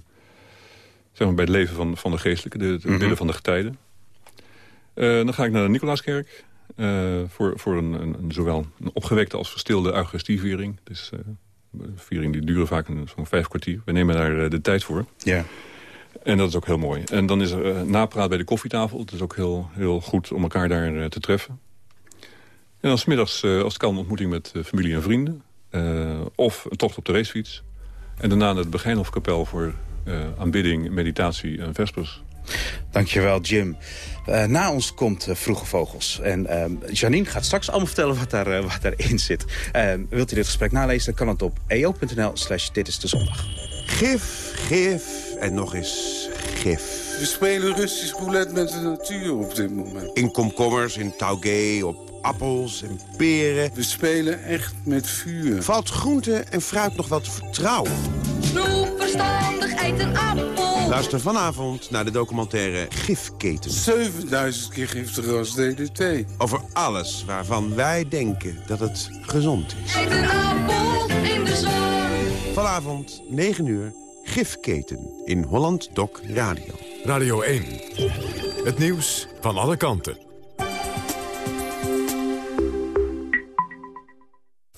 [SPEAKER 9] zeg maar bij het leven van, van de geestelijke, de, het mm -hmm. van de getijden. Dan ga ik naar de Nicolaaskerk. Voor voor een, een, zowel een opgewekte als verstilde Eucharistieviering. Dus viering die duren vaak zo'n vijf kwartier. We nemen daar de tijd voor.
[SPEAKER 8] Ja.
[SPEAKER 9] En dat is ook heel mooi. En dan is er napraat bij de koffietafel. Het is ook heel, heel goed om elkaar daar te treffen. En dan smiddags, als het kan, ontmoeting met familie en vrienden. of een tocht op de racefiets. En daarna naar de Begijnhofkapel voor aanbidding, meditatie en vespers.
[SPEAKER 8] Dankjewel, Jim. Uh, na ons komt uh, Vroege Vogels. En uh, Janine gaat straks allemaal vertellen wat, daar, wat daarin zit. wilt u dit gesprek nalezen, dan kan het op eo.nl slash dit is de zondag.
[SPEAKER 16] Gif, gif en nog eens gif.
[SPEAKER 11] We spelen Russisch roulette met de natuur op dit moment.
[SPEAKER 16] In komkommers, in taugé, op appels en peren.
[SPEAKER 11] We spelen echt met vuur.
[SPEAKER 16] Valt groente en fruit nog wel te vertrouwen?
[SPEAKER 17] Snoep, verstandig, eet een appel.
[SPEAKER 16] Luister vanavond naar de documentaire Gifketen.
[SPEAKER 11] 7000 keer giftiger als DDT.
[SPEAKER 16] Over alles waarvan wij denken dat het gezond is.
[SPEAKER 17] Eet een appel in de zon.
[SPEAKER 16] Vanavond, 9 uur, Gifketen in Holland Doc Radio.
[SPEAKER 12] Radio 1. Het nieuws van alle kanten.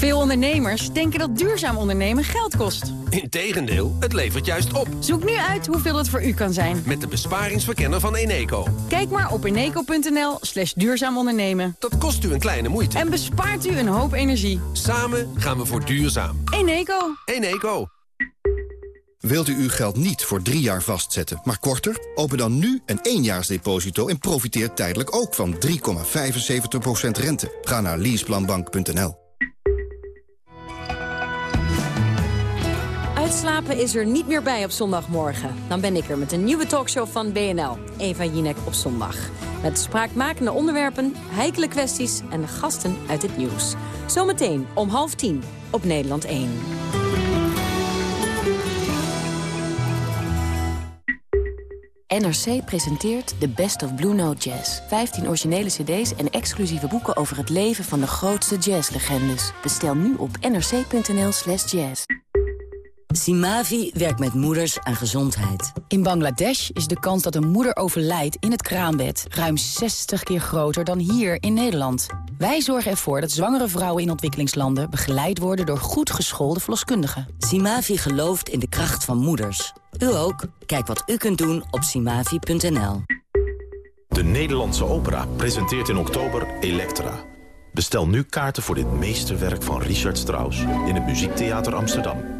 [SPEAKER 10] Veel ondernemers denken dat duurzaam ondernemen geld kost.
[SPEAKER 18] Integendeel, het levert juist op.
[SPEAKER 10] Zoek nu uit hoeveel het voor u kan zijn.
[SPEAKER 18] Met de besparingsverkenner van Eneco.
[SPEAKER 10] Kijk maar op eneco.nl slash duurzaam ondernemen.
[SPEAKER 18] Dat kost u een kleine moeite.
[SPEAKER 10] En bespaart u een hoop energie.
[SPEAKER 18] Samen gaan we voor duurzaam.
[SPEAKER 10] Eneco.
[SPEAKER 18] Eneco.
[SPEAKER 19] Wilt u uw geld niet voor drie jaar vastzetten, maar korter? Open dan nu een éénjaarsdeposito en profiteer tijdelijk ook van 3,75% rente. Ga naar leaseplanbank.nl.
[SPEAKER 4] Uitslapen is er niet meer bij op zondagmorgen. Dan ben ik er met een nieuwe talkshow van BNL. Eva Jinek op zondag. Met spraakmakende onderwerpen, heikele kwesties en gasten uit het nieuws. Zometeen om half tien op Nederland 1.
[SPEAKER 7] NRC presenteert The Best of Blue Note Jazz. 15 originele cd's en exclusieve boeken over het leven van de grootste jazzlegendes. Bestel nu op nrc.nl slash jazz.
[SPEAKER 20] Simavi werkt met moeders aan gezondheid.
[SPEAKER 7] In Bangladesh is de kans dat een moeder overlijdt in het kraambed... ruim 60 keer groter dan hier in Nederland. Wij zorgen ervoor dat zwangere vrouwen in ontwikkelingslanden... begeleid worden door goed geschoolde verloskundigen.
[SPEAKER 20] Simavi gelooft in de kracht van moeders. U ook? Kijk wat u kunt doen op simavi.nl.
[SPEAKER 21] De Nederlandse Opera presenteert in oktober Elektra. Bestel nu kaarten voor dit meesterwerk van Richard Strauss... in het Muziektheater Amsterdam